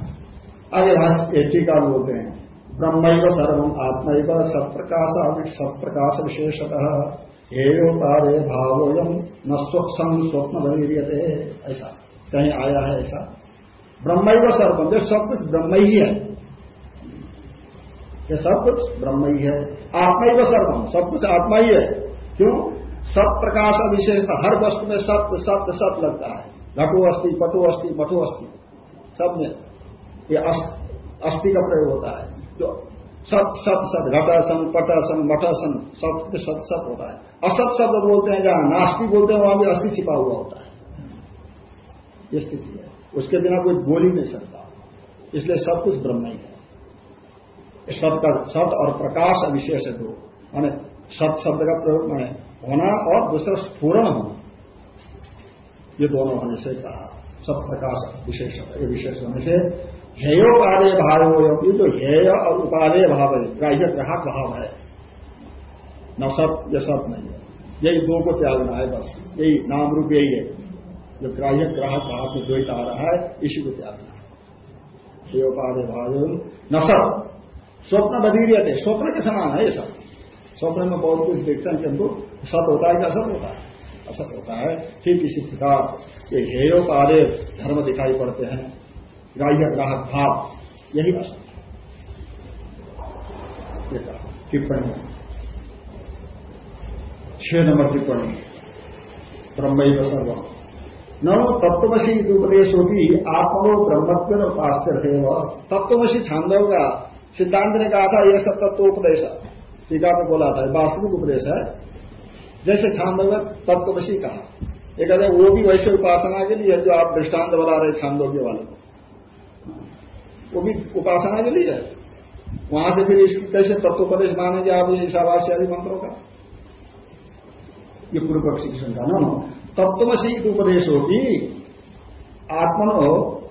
आगे भाष टीका बोलते हैं। ब्रह्म सर्वम आत्म सत्प्रकाश सत्प्रकाश विशेषतः हेयोपादे भावोयम न स्वप्न स्वप्न बनी ऐसा। कहीं आया है ऐसा? ब्रह्म ही सर्वम जो सब कुछ ब्रह्म ही है। ये सब कुछ ब्रह्म ही। है आत्मा ही सर्वम सब कुछ आत्मा ही। है क्यों? सब प्रकाश विशेषता हर वस्तु में सत्य सत्य सत्य लगता है। घटो अस्थि, पटो अस्थि, मठो अस्थि, सब में ये अस्थि का प्रयोग होता है। जो सत सत सत घटासन पटासन मठासन सब सत सत होता है। असत शब्द बोलते हैं जहाँ नास्ती बोलते हैं, वहाँ भी अस्थि छिपा हुआ होता है। ये स्थिति है। उसके बिना कोई बोल ही नहीं सकता। इसलिए सब कुछ ब्रह्म ही है। सत का सत और प्रकाश अविशेष है दो। माने सत शब्द का प्रयोग माने होना और दूसरा स्फूरण होना। ये दोनों होने से कहा। सब प्रकाश विशेष ये विशेष होने से हेयोपादेय भाव ये जो हेय और उपादेय भाव है, ग्राह्य ग्राहक भाव है। न सत या सत नहीं है। यही दो को त्यागना है बस। यही नाम रूप यही है। जो ग्राह्य ग्राहक भाव में द्वैत आ रहा है, इसी को त्यागना है देवपादे भाव न सब स्वप्न बदीरियत है स्वप्न के समान है ये सब। स्वप्न में बहुत कुछ देखते हैं किंतु सत होता है कि असत होता है। असत होता है, ठीक इसी प्रकार ये हेयोपादे धर्म दिखाई पड़ते हैं। ग्राह्य ग्राहक भाव, यही असत टिप्पणी। छह नंबर टिप्पणी। ब्रह्म सर्वम। न तत्वशी उपदेश होगी आत्मनो ब्रह्मत्व उपास्य थे तत्वशी छांदव का सिद्धांत ने कहा था यह सब तत्वोपदेश टीका में बोला था वास्तविक उपदेश है। जैसे छांदव तत्वशी कहा। ये कहते वो भी वैसे उपासना के लिए जो आप दृष्टांत बना रहे छांदोग्य वाले को। वो भी उपासना के लिए है। वहाँ से फिर इसकी कैसे तत्वोपदेश मानेंगे आप, ये ईशावास्य आदि मंत्रों का? ये पूर्व पक्षी की शंका। न। तत्वशी उपदेश होगी आत्मनो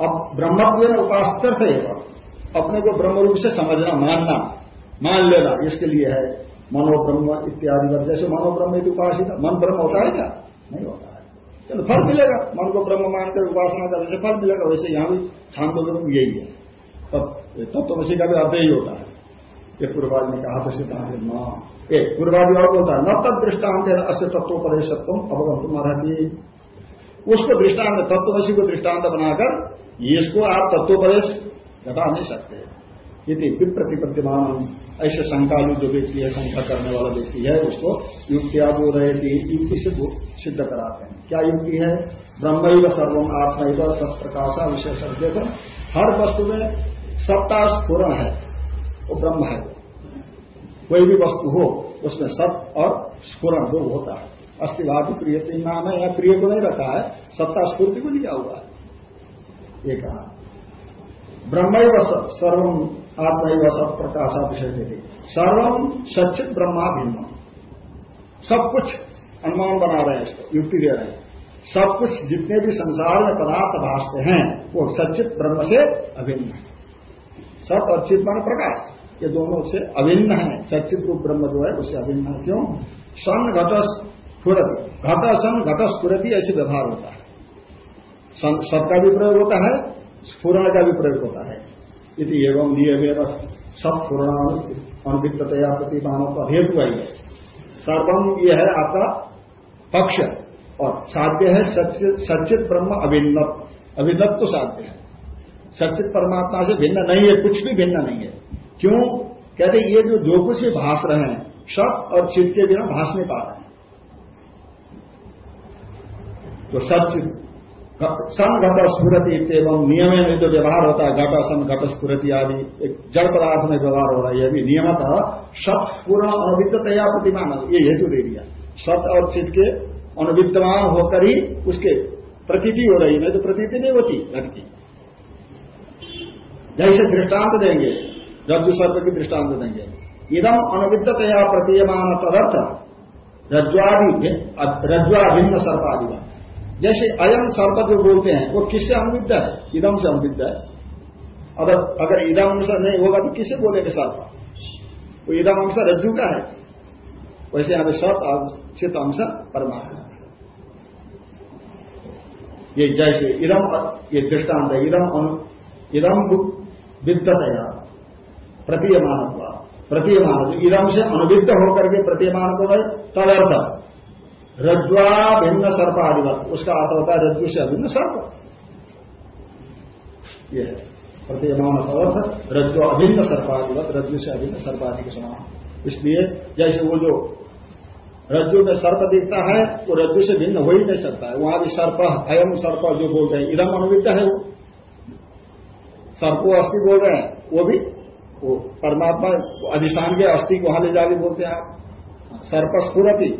अब ब्रह्मत्व उपास्तर थे अपने को ब्रह्म रूप से समझना, मानना, मान लेना, इसके लिए है। मनोब्रह्म इत्यादि जैसे मनोब्रह्म यदि उपासित, मन ब्रह्म होता है क्या? नहीं होता है। चलो, फल मिलेगा। मन को ब्रह्म मानकर उपासना करने से फल मिलेगा। वैसे यहाँ भी छांदो यही है। तत्वसी का भी अर्थ ही होता है। ये पूर्वाज ने कहा था सिद्धांत न एक पूर्वादि और बोलता है, न तद दृष्टांत है अस्य तत्वोपदेशत्व अवगम तुम्हारा उसको दृष्टांत तत्वसी को दृष्टांत बनाकर इसको आप तत्वोपदेश घटा नहीं सकते। यदि विप्रतिपद्यमान। ऐसे शंकालु जो व्यक्ति है, शंका करने वाला व्यक्ति है, उसको युक्तिया बोल रहे थे युक्ति से सिद्ध कराते हैं। क्या युक्ति है? ब्रह्म सर्वम आत्मा सब प्रकाशा हर वस्तु में सत्ता स्फुरण है। वो ब्रह्म है कोई भी वस्तु हो, उसमें सत और स्फुरण दो होता है। अस्थिवाद प्रिय तीन नाम है, या प्रिय को नहीं रखा है, सत्ता स्फूर्ति को लिया हुआ है। ये कहा। ब्रह्म सर्वम आत्मा सब प्रकाशा विषय देते सर्वम सचित ब्रह्मा भिन्न सब कुछ अनुमान बना रहे हैं इसको, युक्ति दे रहे हैं। सब कुछ जितने भी संसार में पदार्थ भाषते हैं, वो सचित ब्रह्म से अभिन्न है। सत और चित मान प्रकाश। ये दोनों से अभिन्न है। सचित रूप ब्रह्म जो है उससे अभिन्न है। क्यों? सन घट स्फुरति घट सन घट स्फुरति ऐसे व्यवहार होता है। सत का भी प्रयोग होता है स्फुरण का भी प्रयोग होता है। यदि एवं दिए नियम सब पूर्णाणु अनुविधतया प्रतिमानों का हेतु है सर्वम यह है आपका पक्ष। और साध्य है सचित ब्रह्म अभिन्न अभिन्नत तो साध्य है। सचित परमात्मा से भिन्न नहीं है, कुछ भी भिन्न नहीं है। क्यों? कहते ये जो जो कुछ भी भाष रहे हैं सत और चित के बिना भाष नहीं पा रहे हैं। तो सचित सन घट स्फुरति एवं नियम में जो व्यवहार होता है, घट सन घट स्फुरति आदि, एक जड़ पदार्थ में व्यवहार हो रहा है यह भी नियमत सत पूर्ण अनविद्यतया प्रतिमान ये हेतु दे दिया। सत और चित के अनुविद्यमान होकर ही उसके प्रतीति हो रही नहीं तो प्रतीति नहीं होती घट की जैसे दृष्टांत देंगे रज्जु सर्प की दृष्टांत देंगे। इदम अनविद्यतया प्रतीयमान तदर्थ रज्वादि रज्वाभिन्न सर्प आदि जैसे अयम सर्प जो बोलते हैं, वो किससे अनुविद्ध है? इदम से अनुविद्ध है। अगर अगर इदम अंश नहीं होगा तो किससे बोलेंगे सर्प? वो इदम अंश रज्जु का है। वैसे यहाँ सर्प चित अंश परमात्मा ये जैसे इदम, ये दृष्टांत है। इदम इदम विद्यतया प्रतीयमान प्रतीयमान इदम से अनुविद्ध होकर के प्रतीयमान को गए तदर्थ। रज्वा भिन्न सर्प आदिवत उसका अर्थ होता है रज्जु से अभिन्न सर्प। ये है। प्रतीयमान तदर्थ रज्जु अभिन्न सर्पादिवत रज्जु से अभिन्न सर्पादि के समान। इसलिए जैसे वो जो रज्जु में सर्प दिखता है, वो रज्जु से भिन्न हो ही नहीं सकता है। वहाँ भी सर्प अयम सर्प जो बोलते हैं इदम अनुविद्ध है वो। सर्पो अस्थि बोल रहे हैं। वो भी वो परमात्मा अधिष्ठान के अस्थि वहाँ ले जाके बोलते हैं आप। सर्प स्फुरति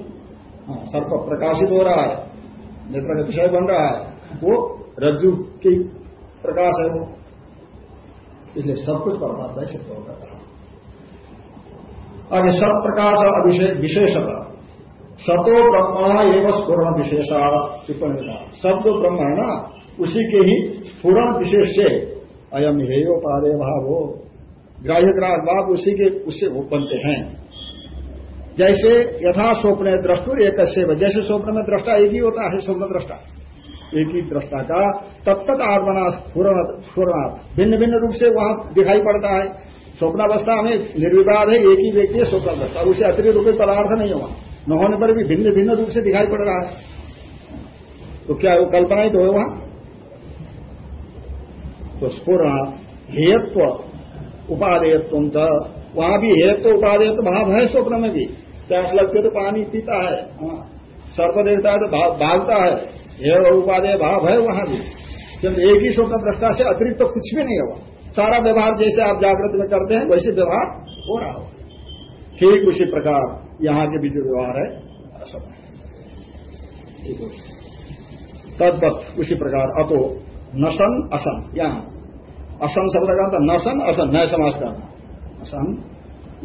हाँ, सर्प प्रकाशित हो रहा है। नेत्र का विषय बन रहा है। वो रज्जु की प्रकाश है वो। इसलिए सब कुछ परमात्मा सिद्ध होगा कहा आगे सब प्रकाश अभिषेक विशेषता। सतो ब्रह्म एवं स्फुरण विशेषा टिप्पणी सब जो ब्रह्म है ना उसी के ही स्फुरण विशेष से अयम हेयो पारे भाव। हो ग्राह्य ग्राह भाव उसी के उससे बनते हैं। जैसे यथा स्वप्न द्रष्टुर एक जैसे स्वप्न में दृष्टा एक ही होता है, स्वप्न दृष्टा। एक ही दृष्टा का तब तक आत्मना स्फुरनाथ भिन्न भिन्न रूप से वहाँ दिखाई पड़ता है। स्वप्नावस्था में निर्विवाद है, एक ही व्यक्ति है, स्वप्न दृष्टा उसे अतिरिक्त रूप पदार्थ नहीं हुआ न होने पर भी भिन्न भिन्न रूप से दिखाई पड़ रहा है। तो क्या वो कल्पना ही तो है वहाँ? तो स्फुरण हेयत्व, उपादेयत्व वहाँ भी हेयत्व, उपादेयत्व भाव है स्वप्न में भी। प्यास लगते तो पानी पीता है। हाँ। सर्प देखता है तो भागता है। ये उपादेय भाव है वहाँ भी। किंतु एक ही स्वप्न दृष्टा से अतिरिक्त तो कुछ भी नहीं होगा। सारा व्यवहार जैसे आप जागृत में करते हैं, वैसे व्यवहार हो रहा हो ठीक उसी प्रकार यहाँ के भी जो व्यवहार है असम तद्वत उसी प्रकार, अतो नसन असन। यहाँ। असन शब्द का नसन असन नए समाज का असन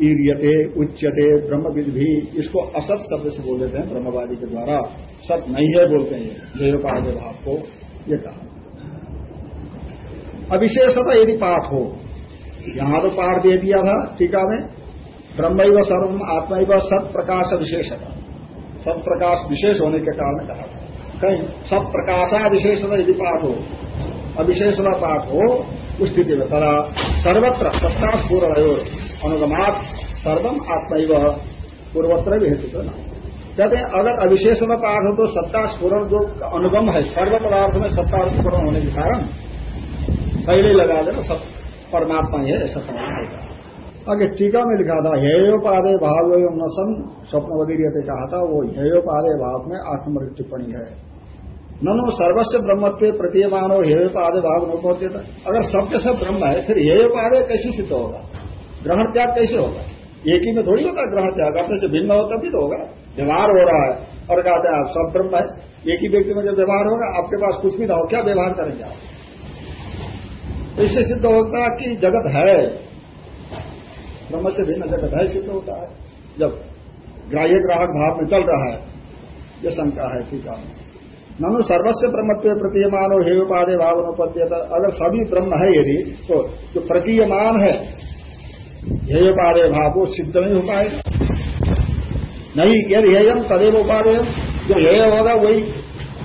ईरियते, उच्यते ब्रह्म भी इसको असत शब्द से बोल देते हैं, ब्रह्मवादी के द्वारा. सत नहीं है बोलते हैं जय पाठ भाव को ये कहा. अविशेषता यदि पाठ हो, यहाँ तो पाठ दे दिया था टीका में. ब्रह्म सर्व आत्मा व सत प्रकाश विशेषता. सब प्रकाश विशेष होने के कारण कहा कहीं सब प्रकाशा विशेषता यदि पाठ हो, अविशेषता पाठ हो उस स्थिति में तरा सर्वत्र सत्ताश पूर्ण अनुगमात सर्वम आत्मा पूर्वत्र भी हेतु। कहते हैं अगर अविशेषता पाठ हो तो सत्ता स्फुरण जो अनुगम है सर्व पदार्थ में सत्ता स्फुरण होने के कारण पहले लगा देना सब परमात्मा ही है ऐसा समझ होगा आगे टीका में लिखा था, हेयोपादे भाव एवं न नसन स्वप्नवदीरियते कहा था, वो हेयोपादे भाव में आत्मृत टिप्पणी है। ननो सर्वस्व ब्रह्मत्व प्रतीयमान हो हेयोपादे भाव न पहुँचे अगर सबके सब ब्रह्म है, फिर हेयोपादे कैसे सिद्ध होगा? ग्रहण त्याग कैसे होगा? एक ही में थोड़ी होता ग्रहण त्याग अपने से भिन्न होता भी तो होगा। व्यवहार हो रहा है, और कहते हैं, आप सब ब्रह्म है, एक ही व्यक्ति में जब व्यवहार होगा, आपके पास कुछ भी ना हो, क्या व्यवहार करेंगे आप? तो इससे सिद्ध होता कि जगत है। ब्रह्म से भिन्न जगत है, सिद्ध होता है। जब ग्राह्य ग्राहक भाव में चल रहा है, यह शंका है, ठीक है। ननु सर्वस्व ब्रह्मत्व प्रतीयमान और हेयोपादे भाव अनुपद्यता अगर सभी ब्रह्म है यदि तो जो प्रतीयमान है, हेयोपादे भाव वो सिद्ध नहीं हो पाएगा। नहीं, यदि हेयम तदेव उपादेय। जो हेय होगा, वही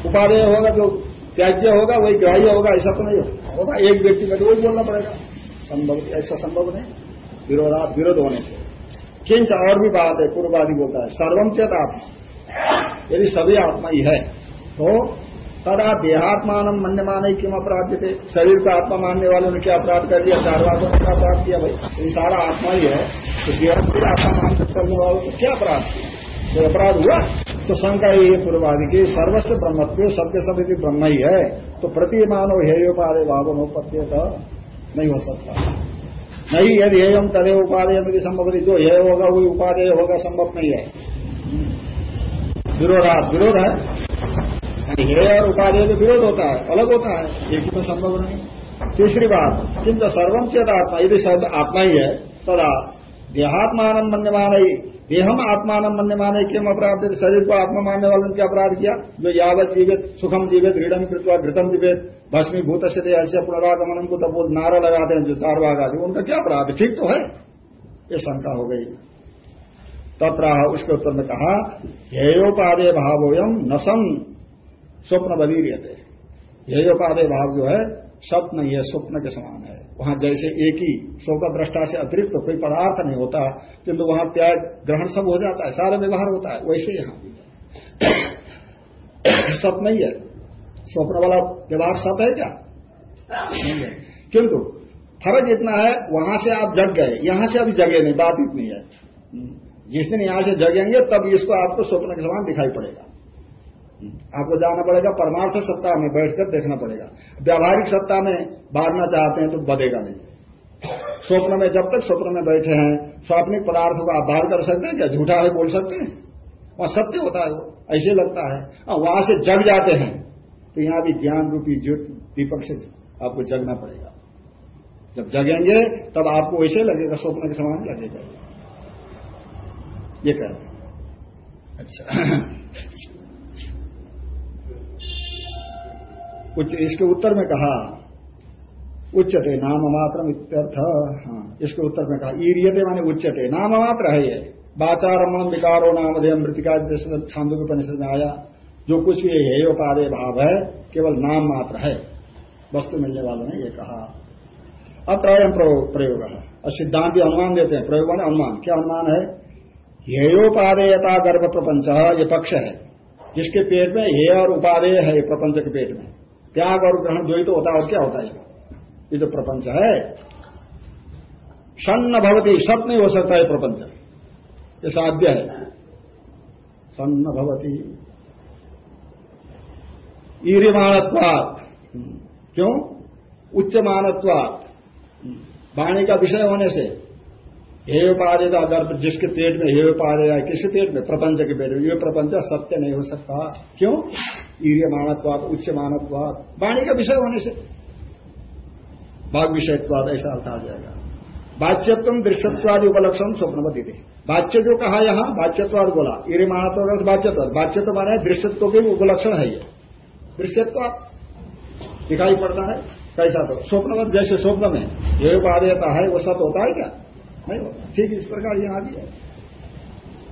उपादेय होगा, जो त्याज्य होगा, वही ग्राह्य होगा, ऐसा तो नहीं होगा। एक व्यक्ति का रोज बोलना पड़ेगा। संभव, ऐसा संभव नहीं। विरोधा, विरोध होने से। किंच और भी बात है, पूर्वादि बोलता है सर्वम चेत आत्मा। यदि सभी आत्मा ही है तो तदा देहात्मान मन्य माने क्यों अपराध थे शरीर को आत्मा मानने वालों ने क्या अपराध कर दिया चार बातों ने क्या अपराध किया भाई। ये सारा आत्मा ही है। तो देह आत्मा मान करने वालों को क्या अपराध किया? जो अपराध हुआ तो शंका ये पूर्वादि की, सर्वस्व ब्रह्मत्व, सबके सब भी ब्रह्म ही है। तो प्रतिमान हो हेयोपादे भावन हो प्रत्येक नहीं हो सकता। नहीं, यदि हेयम तदे उपादेय यदि संभव जो हेय होगा, वही उपाधेय होगा, संभव नहीं है। विरोधा विरोध है। हे और उपादेय में विरोध होता है, अलग होता है एक ही में संभव नहीं। तीसरी बात, किंतु सर्वम चेत आत्मा, यदि सब आत्मा ही है, तदा देहात्मान मन्यमान, देहम आत्मान मन्य माने क्यों अपराध शरीर को आत्मा मानने वालों ने क्या अपराध किया, जो यावत जीवित सुखम जीवित ऋणम कृत्वा घृतम जीवित भस्मीभूत से ऐसे पुनरागमन को तब नारा लगाते हैं, जो चार भाग आदि, उनका क्या अपराध? ठीक तो है। ये शंका हो गई। तत्र उसके उत्तर में कहा हेयोपादे भावोयम नसन स्वप्न बदीर हेयोपादे भाव जो है स्वप्न ये स्वप्न के समान है। वहाँ जैसे एक ही स्वप्न दृष्टा से अतिरिक्त तो कोई पदार्थ नहीं होता, किंतु वहाँ त्याग, ग्रहण सब हो जाता है, सारा व्यवहार होता है, वैसे यहाँ भी सत नहीं है स्वप्न वाला व्यवहार सत है क्या? नहीं है। किंतु, फ़र्क इतना है, वहाँ से आप जग गए, यहाँ से अभी जगे नहीं बात इतनी है। जिस दिन यहाँ से जगेंगे, तब इसको आपको स्वप्न के समान दिखाई पड़ेगा। आपको जाना पड़ेगा परमार्थ सत्ता में बैठकर देखना पड़ेगा। व्यावहारिक सत्ता में बांधना चाहते हैं तो बधेगा नहीं। स्वप्न में जब तक स्वप्न में बैठे हैं स्वाप्निक पदार्थों को आप बाहर कर सकते हैं क्या? झूठा है बोल सकते हैं? वहाँ सत्य होता है वो ऐसे लगता है। हाँ, वहाँ से जग जाते हैं। तो यहाँ भी ज्ञान रूपी ज्योति दीपक से आपको जगना पड़ेगा। जब जगेंगे तब आपको वैसे लगेगा स्वप्न के समान लगेगा। ये कह अच्छा। उच्च, इसके उत्तर में कहा उच्चते नाम मात्र हाँ इसके उत्तर में कहा, ईरियते माने उच्चते नाम मात्र है ये। बाचारमण विकारो नाम मृतिका छांदो के परिषद में आया, जो कुछ भी है उपादे भाव है, केवल नाम मात्र है। वस्तु मिलने वालों ने ये कहा। अत्रयम प्रयोग। है और सिद्धांत भी अनुमान देते हैं। प्रयोग माने अनुमान। क्या अनुमान है? हेयोपादेयता गर्भ प्रपंच ये पक्ष है। जिसके पेट में हे और उपादेय है, प्रपंच के पेट में। त्याग और ग्रहण जो ही तो होता है, और क्या होता है? ये जो प्रपंच है। सन्न भवती सत नहीं हो सकता है प्रपंच। ये साध्य है। सन्न भवती। ईरिमाणत्वात। क्यों? उच्च मानत्वात वाणी का विषय होने से। हेय पादेगा अगर जिसके पेट में हेय पादेगा किसके पेट में प्रपंच के पेट में, ये प्रपंच सत्य नहीं हो सकता। क्यों? ईर्य मानत्वाद उच्च मानत्वाद वाणी का विषय होने से। भाग विषयत्वाद ऐसा अर्थ आ जाएगा। बाच्यत्व दृश्यत्वादि उपलक्षण स्वप्नवती थे बाच्य जो कहा यहाँ बाच्यत्वाद बोला। ईर्य मानत्व बाच्यत्व बाच्यत्व माना है दृश्यत्व के उपलक्षण है ये। दृश्यत्व दिखाई पड़ता है, कैसा तो। स्वप्नवत जैसे स्वप्न में। ये पादेता है, वो सत होता है क्या? नहीं होता। ठीक इस प्रकार यहाँ भी है।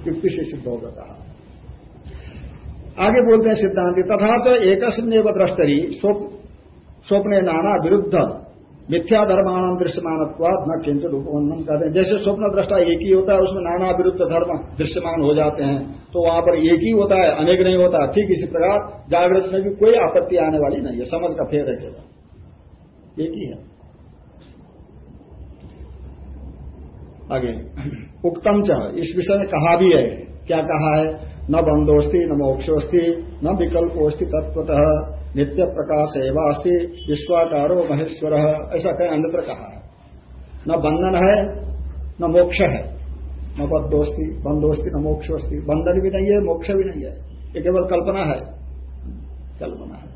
युक्ति से सिद्ध होगा कहा। आगे बोलते हैं सिद्धांत तथा तो एकस्मेव द्रष्टरी, स्वप्न नाना विरुद्ध, मिथ्या धर्मान दृश्यमानत्वाद न किंचित उपवंदन कहते हैं जैसे स्वप्न दृष्टा एक ही होता है, उसमें नाना विरुद्ध धर्म दृश्यमान हो जाते हैं तो वहाँ पर एक ही होता है, अनेक नहीं होता। ठीक इसी प्रकार जागृत में भी कोई आपत्ति आने वाली नहीं है। समझ का फेर रखेगा एक ही है। आगे। उक्तम च, इस विषय में कहा भी है। क्या कहा है? न बंदोस्ती न मोक्षोस्ती, न विकल्पोस्ती तत्वतः नित्य प्रकाश एवास्ती विश्वाकारो महेश्वर। ऐसा कहीं अन्यत्र कहा है। न बंधन है, न मोक्ष है। न बदोस्ती बंदोस्ती न मोक्षोस्ती। बंधन भी नहीं है, मोक्ष भी नहीं है। ये केवल कल्पना है। कल्पना है।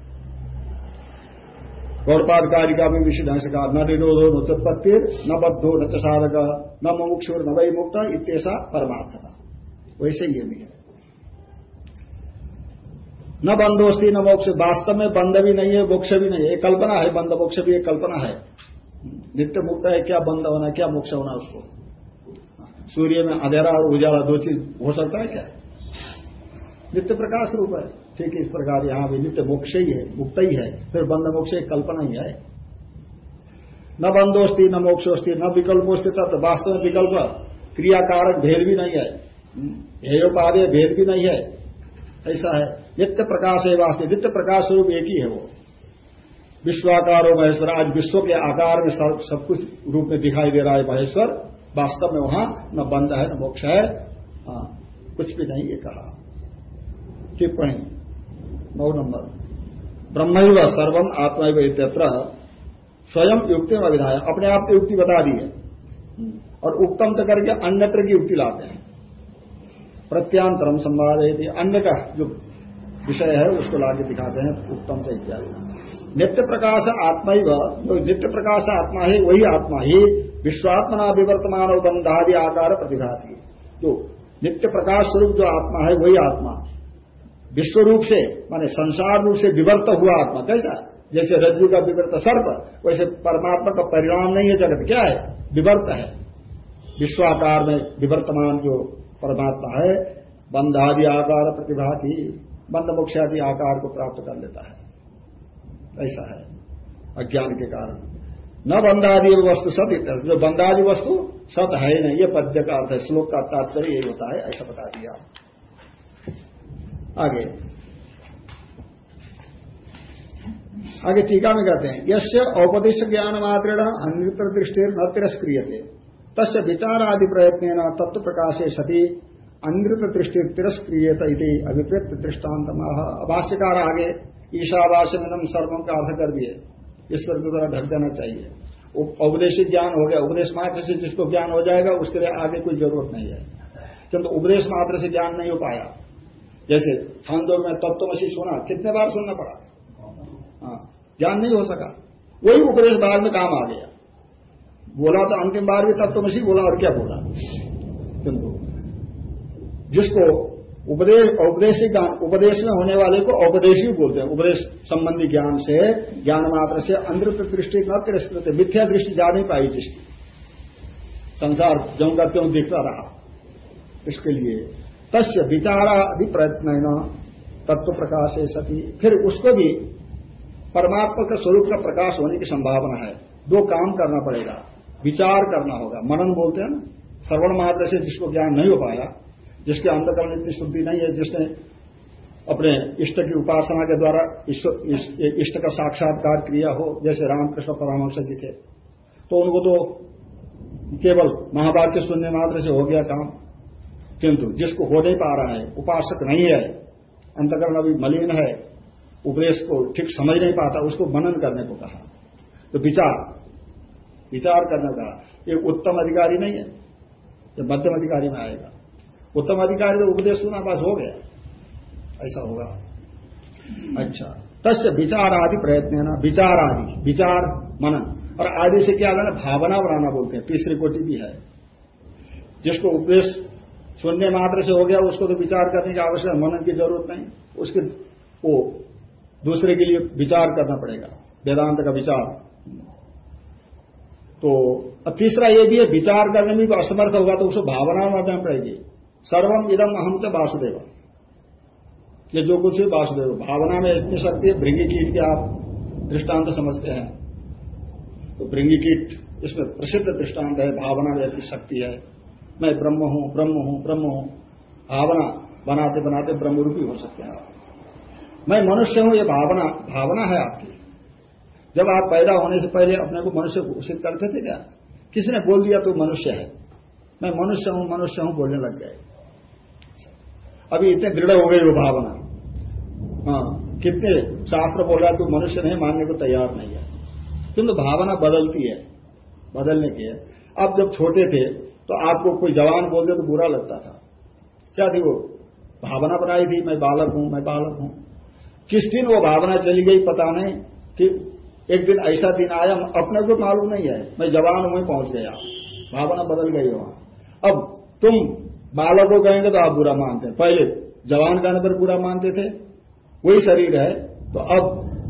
गौरपाद कारिका में विषय ढंग से कहा न निरोधो, न चुत्पत्ति न बद्धो, न चाधक न मुक्षुर न वही मुक्त इतना परमात्मा वैसे ये भी है। न बंदोस्ती न मोक्ष, वास्तव में बंद भी नहीं है, मोक्ष भी नहीं है। कल्पना है बंद मोक्ष भी एक कल्पना है। नित्य मुक्त है, क्या बंद होना क्या मोक्ष होना उसको? सूर्य में अंधेरा और उजाला, दो चीज़ हो सकता है क्या? नित्य प्रकाश रूप है। ठीक इस प्रकार यहाँ भी नित्य मोक्ष ही है मुक्त ही है। फिर बंद मोक्ष कल्पना ही है। न बंदोस्ती न मोक्षोस्ती न विकल्पोस्ती तत्व वास्तव में विकल्प। क्रियाकारक भेद भी नहीं है। हेयोपादय भेद भी नहीं है। ऐसा है। नित्य प्रकाश है वास्तव नित्य प्रकाश स्वरूप एक ही है वो। विश्वाकारो महेश्वर आज विश्व के आकार में सब, सब कुछ रूप में दिखाई दे रहा है महेश्वर। वास्तव में वहाँ न बंद है न मोक्ष है। हाँ कुछ भी नहीं ये कहा। टिप्पणी नौ नंबर। ब्रह्म सर्वम आत्मा इत्यत्र स्वयं युक्ति में विधाय अपने आप युक्ति बता दी है। और उत्तम से करके अन्यत्र की युक्ति लाते हैं। प्रत्यांतरम संवाद है अन्य का जो विषय है, उसको लाके दिखाते हैं उत्तम से इत्यादि। नित्य प्रकाश आत्मा ही जो नित्य प्रकाश आत्मा है, वही आत्मा ही विश्वात्मना विवर्तमान बंधादि आकार प्रतिभाती जो नित्य प्रकाश स्वरूप जो आत्मा है, वही आत्मा। विश्व रूप से, माने संसार रूप से विवर्त हुआ आत्मा, कैसा? जैसे रज्जु का विवर्त सर्प, वैसे परमात्मा का परिणाम नहीं है जगत, क्या है? विवर्त है। विश्वाकार में विवर्तमान जो परमात्मा है, बंधादि आकार प्रतिभा की बंद मोक्षादि आकार को प्राप्त कर लेता है। ऐसा है, अज्ञान के कारण। न बंदादि वस्तु सत जो बंदादि वस्तु सत है नहीं, ये पद्य का अर्थ है, श्लोक का तात्पर्य यही होता है, ऐसा बता दिया। आगे। आगे टीका में कहते हैं यश औपदेश ज्ञान मात्रेण अन्यत्र दृष्टि न तिरस्क्रिय थे तस् विचार आदि प्रयत्न तत्व प्रकाशे सती अनृत दृष्टि तिरस्क्रियत अभिप्रेत दृष्टांत भाष्यकार आगे ईशावासमिनम सर्वम का अर्थ कर दिए। ईश्वर की तरह ढक देना चाहिए। उपदेशिक ज्ञान हो गया। उपदेश मात्र से जिसको ज्ञान हो जाएगा, उसके लिए आगे कोई ज़रूरत नहीं है। किंतु उपदेश मात्र से ज्ञान नहीं हो पाया। जैसे छांदो में तत्वमसी सुना, कितने बार सुनना पड़ा? हाँ ज्ञान नहीं हो सका। वही उपदेश बाद में काम आ गया। बोला तो अंतिम बार भी तत्वमसी बोला, और क्या बोला? किंतु जिसको उपदेश, औपदेशिक उपदेश में होने वाले को औपदेशी बोलते हैं। उपदेश संबंधी ज्ञान से, ज्ञान मात्र से अंधित दृष्टि न तिरस्कृत मिथ्या दृष्टि जा नहीं पाई जिसकी। संसार ज्यों का क्यों दिखता रहा? इसके लिए तस्य विचारा भी प्रयत्न तत्व प्रकाश है सती। फिर उसको भी परमात्मा के स्वरूप का प्रकाश होने की संभावना है। दो काम करना पड़ेगा। विचार करना होगा। मनन बोलते हैं ना, श्रवण मात्र से जिसको ज्ञान नहीं हो पाया, जिसके अंतकरण इतनी शुद्धि नहीं है, जिसने अपने इष्ट की उपासना के द्वारा इष्ट का साक्षात्कार क्रिया हो, जैसे रामकृष्ण परामर्श जी थे तो उनको तो केवल महाभारत के सुनने मात्र से हो गया काम। किंतु जिसको हो नहीं पा रहा है, उपासक नहीं है, अंतकरण अभी मलिन है, उपदेश को ठीक समझ नहीं पाता, उसको मनन करने को कहा। तो विचार विचार करने का ये उत्तम अधिकारी नहीं है, ये मध्यम अधिकारी में आएगा। उत्तम अधिकारी तो उपदेश सुना, बस हो गया। ऐसा होगा। अच्छा तस्य विचार आदि प्रयत्न है ना विचार आदि विचार मनन। और आदि से क्या करना भावना बनाना बोलते हैं। तीसरी कोटि भी है। जिसको उपदेश सुनने मात्र से हो गया, उसको तो विचार करने की आवश्यक मनन की ज़रूरत नहीं। उसके, वो दूसरे के लिए विचार करना पड़ेगा, वेदांत का विचार। तो तीसरा ये भी है, विचार करने में भी असमर्थ होगा तो उसको भावना माध्यम पड़ेगी। सर्वम इदम अहम से वासुदेव। ये जो कुछ है वासुदेव, भावना में इतनी शक्ति है भृंगी कीट के आप दृष्टांत समझते हैं। तो भृंगी कीट इसमें प्रसिद्ध दृष्टांत है, भावना में इतनी शक्ति है। मैं ब्रह्म हूँ ब्रह्म हूँ ब्रह्म हूँ। भावना बनाते बनाते ब्रह्मरूपी हो सकते हैं आप। मैं मनुष्य हूँ, ये भावना भावना है आपकी। जब आप पैदा होने से पहले अपने को मनुष्य घोषित करते थे क्या? किसी ने बोल दिया तो मनुष्य है? मैं मनुष्य हूँ मनुष्य हूँ बोलने लग गए। अभी इतने दृढ़ हो गई वो भावना। हाँ कितने शास्त्र बोल रहा है तो मनुष्य नहीं, मानने को तैयार नहीं है। किंतु भावना बदलती है, बदलने की है। अब जब छोटे थे तो आपको कोई जवान बोल दे तो बुरा लगता था। क्या थी वो? भावना बनाई थी, मैं बालक हूँ, मैं बालक हूँ। किस दिन वो भावना चली गई पता नहीं कि एक दिन ऐसा दिन आया अपने को मालूम नहीं है, मैं जवान हूँ पहुँच गया। भावना बदल गई वहाँ। अब तुम बालक को कहेंगे तो आप बुरा मानते हैं। पहले जवान कहने पर बुरा मानते थे, वही शरीर है तो अब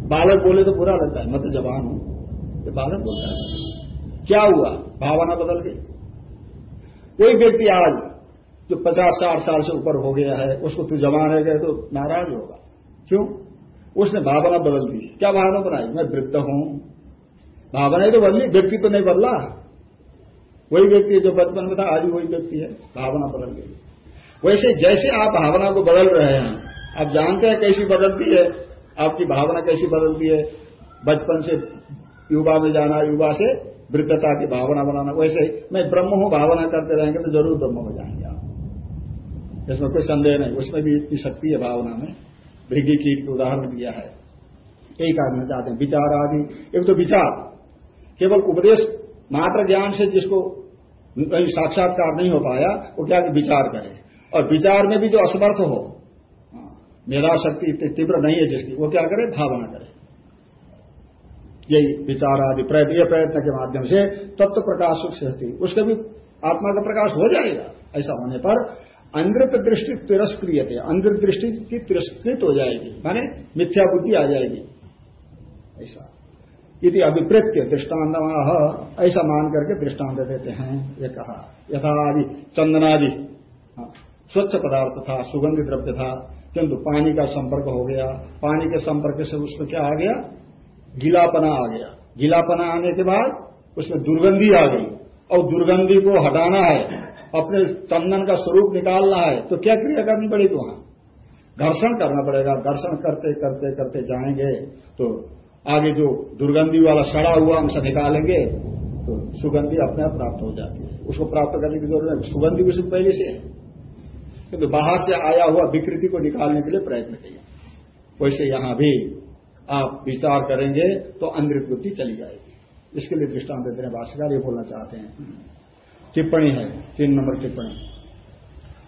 बालक बोले तो बुरा लगता है। मैं तो जवान हूँ, ये बालक बोलता है। क्या हुआ? भावना बदल गई। कोई व्यक्ति आज जो पचास साठ साल से ऊपर हो गया है, उसको तू जवान रह गए तो नाराज़ होगा। क्यों? उसने भावना बदल दी। क्या भावना बनाई? मैं वृद्ध हूँ। भावना तो बदली। व्यक्ति तो नहीं बदला। वही व्यक्ति जो बचपन में था, आज वही व्यक्ति है। भावना बदल गई। वैसे जैसे आप भावना को बदल रहे हैं, आप जानते हैं कैसी बदलती है? आपकी भावना कैसी बदलती है? बचपन से युवा में जाना, युवा से वृद्धता की भावना बनाना। वैसे ही मैं ब्रह्म हूँ भावना करते रहेंगे तो ज़रूर ब्रह्म हो जाएँगे आप। इसमें कोई संदेह नहीं। उसमें भी इतनी शक्ति है भावना में। भृगी की उदाहरण दिया है। यही कारण चाहते हैं विचार आदि। एक तो विचार। केवल उपदेश मात्र ज्ञान से जिसको कहीं साक्षात्कार नहीं हो पाया वो क्या विचार करे। और विचार में भी जो असमर्थ हाँ, मेधा शक्ति इतनी तीव्र नहीं है जिसकी वो क्या करे? भावना करे। यही विचार आदि प्रयत्न ये प्रयत्न के माध्यम से तत्व प्रकाश सुख से उसका भी आत्मा का प्रकाश हो जाएगा ऐसा होने पर अंग्रित दृष्टि तिरस्क्रिय थे अंग्रित दृष्टि की तिरस्कृत हो जाएगी माने मिथ्या बुद्धि आ जाएगी। ऐसा। यदि अभिप्रेत्य दृष्टांत ऐसा मान करके दृष्टांत देते हैं ये कहा। यथा आदि चंदनादि हाँ, स्वच्छ पदार्थ था सुगंधित द्रव्य था किंतु पानी का संपर्क हो गया। पानी के संपर्क से उसमें क्या आ गया? गीलापना आ गया। गीलापना आने के बाद उसमें दुर्गंधी आ गई और दुर्गंधी को हटाना है, अपने चंदन का स्वरूप निकालना है तो क्या क्रिया करनी पड़ेगी वहाँ? घर्षण करना पड़ेगा। घर्षण करते करते करते जाएँगे तो आगे जो दुर्गंधी वाला सड़ा हुआ अंश निकालेंगे तो सुगंधी अपने आप प्राप्त हो जाती है। उसको प्राप्त करने की ज़रूरत है सुगंधी उसमें पहले से है। किंतु तो बाहर से आया हुआ विकृति को निकालने के लिए प्रयत्न किया। वैसे यहाँ भी आप विचार करेंगे तो अंधित बुद्धि चली जाएगी। इसके लिए दृष्टांत देते हैं, भाष्यकार ये बोलना चाहते हैं। टिप्पणी है, तीन नंबर टिप्पणी।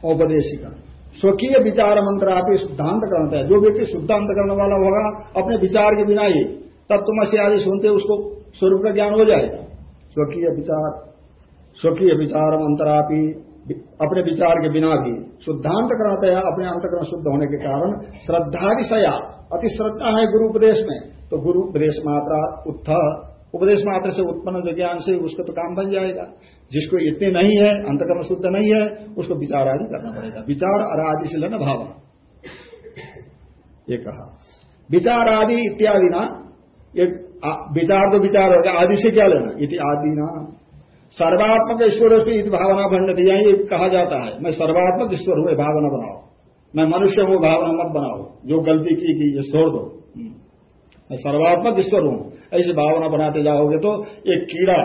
औपदेशिका। स्वकीय विचार मंत्र आप शुद्धांत करता है। जो व्यक्ति शुद्धांत करने वाला होगा, अपने विचार के बिना ही तब तुम से आदि सुनते उसको स्वरूप का ज्ञान हो जाएगा। स्वकीय विचार स्वकीय विचार मंत्रापी अपने विचार के बिना भी शुद्धांत कराते हैं, अपने अंतकरण शुद्ध होने के कारण श्रद्धादिशया। अति श्रद्धा है गुरु उपदेश में तो गुरु उपदेश मात्रा उत्थ। उपदेश मात्र से उत्पन्न जो ज्ञान से उसका तो काम बन जाएगा। जिसको इतने नहीं है अंतकर्म शुद्ध नहीं है, उसको विचार आदि करना पड़ेगा। विचार और आदि से लेना भावना ये कहा। विचार आदि इत्यादि ना एक विचार तो विचार होगा आदि से क्या लेना? इति आदि ना। सर्वात्मक ईश्वर की भावना भंड दिया ये कहा जाता है। मैं सर्वात्मक ईश्वर हूँ भावना बनाओ। मैं मनुष्य हूँ, भावना मत बनाओ। जो गलती की गई ये छोड़ दो। हम्म। मैं सर्वात्मक ईश्वर हूँ। ऐसी भावना बनाते जाओगे तो एक कीड़ा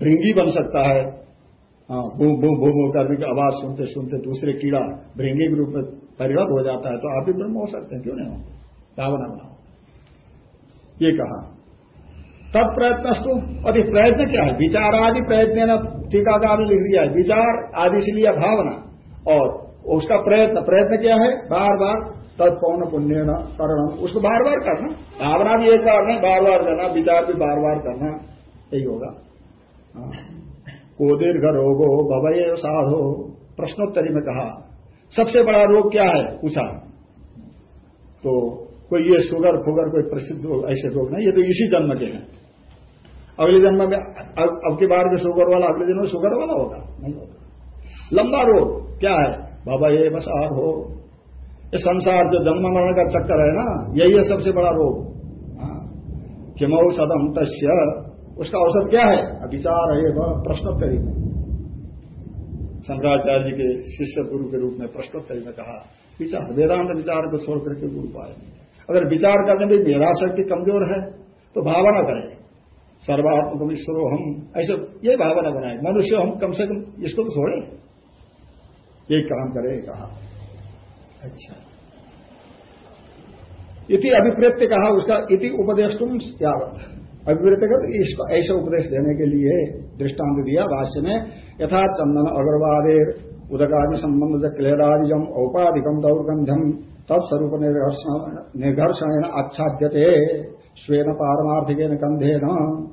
भृंगी बन सकता है। हाँ भू भू करने की आवाज़ सुनते सुनते दूसरे कीड़ा भृंगी के रूप में परिणत हो जाता है तो आप भी ब्रह्म हो सकते हैं, क्यों नहीं हो? भावना बनाओ। ये कहा। तत्प्रयत्नस्तु अभी प्रयत्न क्या है? विचार आदि प्रयत्न टीकाकार ने लिख दिया है। विचार आदि से लिया भावना। और उसका प्रयत्न प्रयत्न क्या है? बार बार तत्पौन पुण्य न करण। उसको बार बार करना। भावना भी एक बार नहीं बार बार करना, विचार भी बार बार करना, यही होगा। हाँ। को दीर्घ रोगो भवय साधो। प्रश्नोत्तरी में कहा, सबसे बड़ा रोग क्या है? पूछा तो कोई ये शुगर, फुगर, कोई प्रसिद्ध ऐसे रोग नहीं, ये तो इसी जन्म के हैं। अगले जन्म में अब की बार में शुगर वाला, अगले दिन में शुगर वाला होगा। नहीं होगा। लंबा रोग, क्या है? बाबा, ये बस आर हो। ये संसार जो जन्म मरण का चक्कर है ना, यही है सबसे बड़ा रोग। हाँ। किमौ सदम तस्य उसका औसत क्या है? विचार है प्रश्नोत्तरी में। शंकराचार्य जी के शिष्य गुरु के रूप में प्रश्नोत्तरी में कहा, विचार, वेदांत विचार को छोड़ करके गुरु पाए। अगर विचार करने में मेरा शक्ति कमज़ोर है तो भावना करें। सर्वात्मक ईश्वरो हम ऐसे ये भावना बनाए। मनुष्य हम कम से कम इसको तो छोड़े। ये काम करे, कहा। अच्छा। इति अभिप्रेत्य कहा, उसका इति उपदेश तुम यावत। अभिप्रेत्य का तो ऐसा उपदेश देने के लिए दृष्टांत दिया भाष्य में, यथा चंदन अग्रवादेर उदकादि संबंध क्लेरादिजम औपाधिकम दौर्गंधम तत्स्वरूप निर्घर्षण आच्छाद्यते। स्वेन पारमार्थिक कंधे न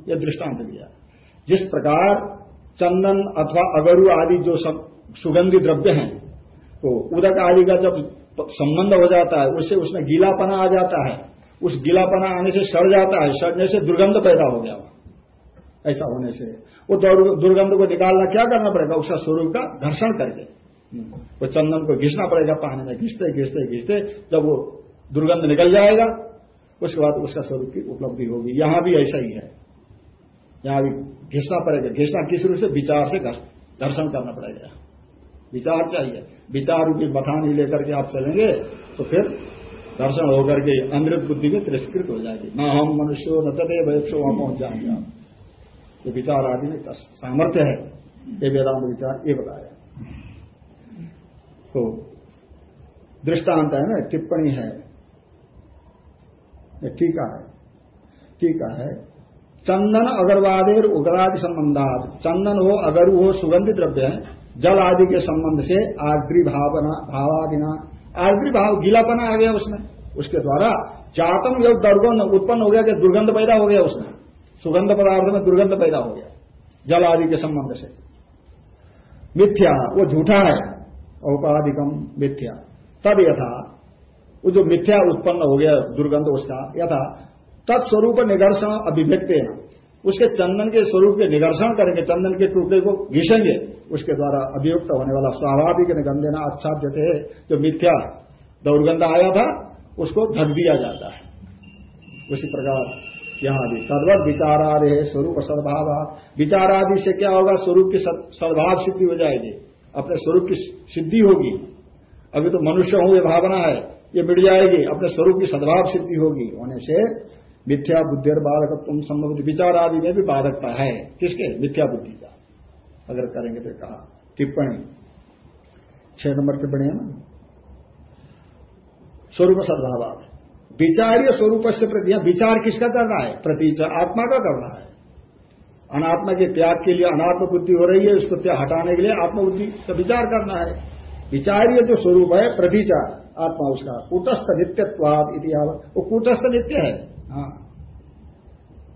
यह दृष्टांत दिया। जिस प्रकार चंदन अथवा अगरु आदि जो सब सुगंधी द्रव्य हैं तो उदक आदि का जब संबंध हो जाता है, उससे उसमें गीलापना आ जाता है। उस गीलापना आने से सड़ जाता है, सड़ने से दुर्गंध पैदा हो गया। ऐसा होने से वो दुर्गंध को निकालना क्या करना पड़ेगा? उसका स्वरूप का घर्षण करके। वो चंदन को घिसना पड़ेगा पानी में, घिसते घिसते घिसते, जब वो दुर्गंध निकल जाएगा उसके बाद उसका स्वरूप की उपलब्धि होगी। यहाँ भी ऐसा ही है। यहाँ भी घिसना पड़ेगा। घिसना किस रूप से? विचार से दर्शन करना पड़ेगा। विचार चाहिए। विचार की बथानी लेकर के आप चलेंगे तो फिर दर्शन होकर के अमृत बुद्धि में तिरस्कृत हो जाएगी। न हम मनुष्य, न चले वैक्षो वहाँ पहुँच जाएँगे आप ये विचार आदि में सामर्थ्य है। ये वेदांत विचार ये बताया। तो दृष्टांत है ना? टिप्पणी है। टीका है। टीका है, चंदन अगरवादेर उग्रादि संबंधात चंदन हो, अगरु हो, सुगंधित द्रव्य है। जल आदि के संबंध से आर्द्री भावना, भावादिना। आर्द्री भाव, गीलापना आ गया उसमें। उसके द्वारा जातम योग दुर्गंध उत्पन्न हो गया कि दुर्गंध पैदा हो गया उसमें। सुगंध पदार्थ में दुर्गंध पैदा हो गया, जल आदि के संबंध से। मिथ्या, वो झूठा है। औपाधिकम मिथ्या। तद यथा वो जो मिथ्या उत्पन्न हो गया, दुर्गंध उसका यथा तत्स्वरूप निगर्षण अभिव्यक्त उसके चंदन के स्वरूप के निगर्षण करेंगे, चंदन के टुकड़े को घिसेंगे, उसके द्वारा अभियुक्त होने वाला स्वाभाविक निगंधना है जो मिथ्या दुर्गंध आया था, उसको ढक दिया जाता है। उसी प्रकार यहाँ भी, तद्वत विचारादि है स्वरूप सद्भाव। विचारादि से क्या होगा, स्वरूप की सद्भाव सिद्धि हो जाएगी। अपने स्वरूप की सिद्धि होगी। अभी तो मनुष्य हूँ, ये भावना है। ये मिट जाएगी, अपने स्वरूप की सद्भाव सिद्धि होगी। होने से मिथ्या बुद्धि और बाधक तुम संभव विचार आदि में भी बाधकता है। किसके? मिथ्या बुद्धि का। अगर करेंगे तो कहा, टिप्पणी। छह नंबर टिप्पणी है ना? स्वरूप सद्भाव विचार्य स्वरूप से प्रति विचार किसका करना है? प्रतीच आत्मा का करना है। अनात्मा के त्याग के लिए अनात्म बुद्धि हो रही है, उसको त्याग हटाने के लिए आत्मबुद्धि का विचार करना है। विचार्य जो स्वरूप है, प्रतीचा। आत्मा उसका कूटस्थ नित्यत्वाद इतिहास वो कूटस्थ नित्य है। हाँ।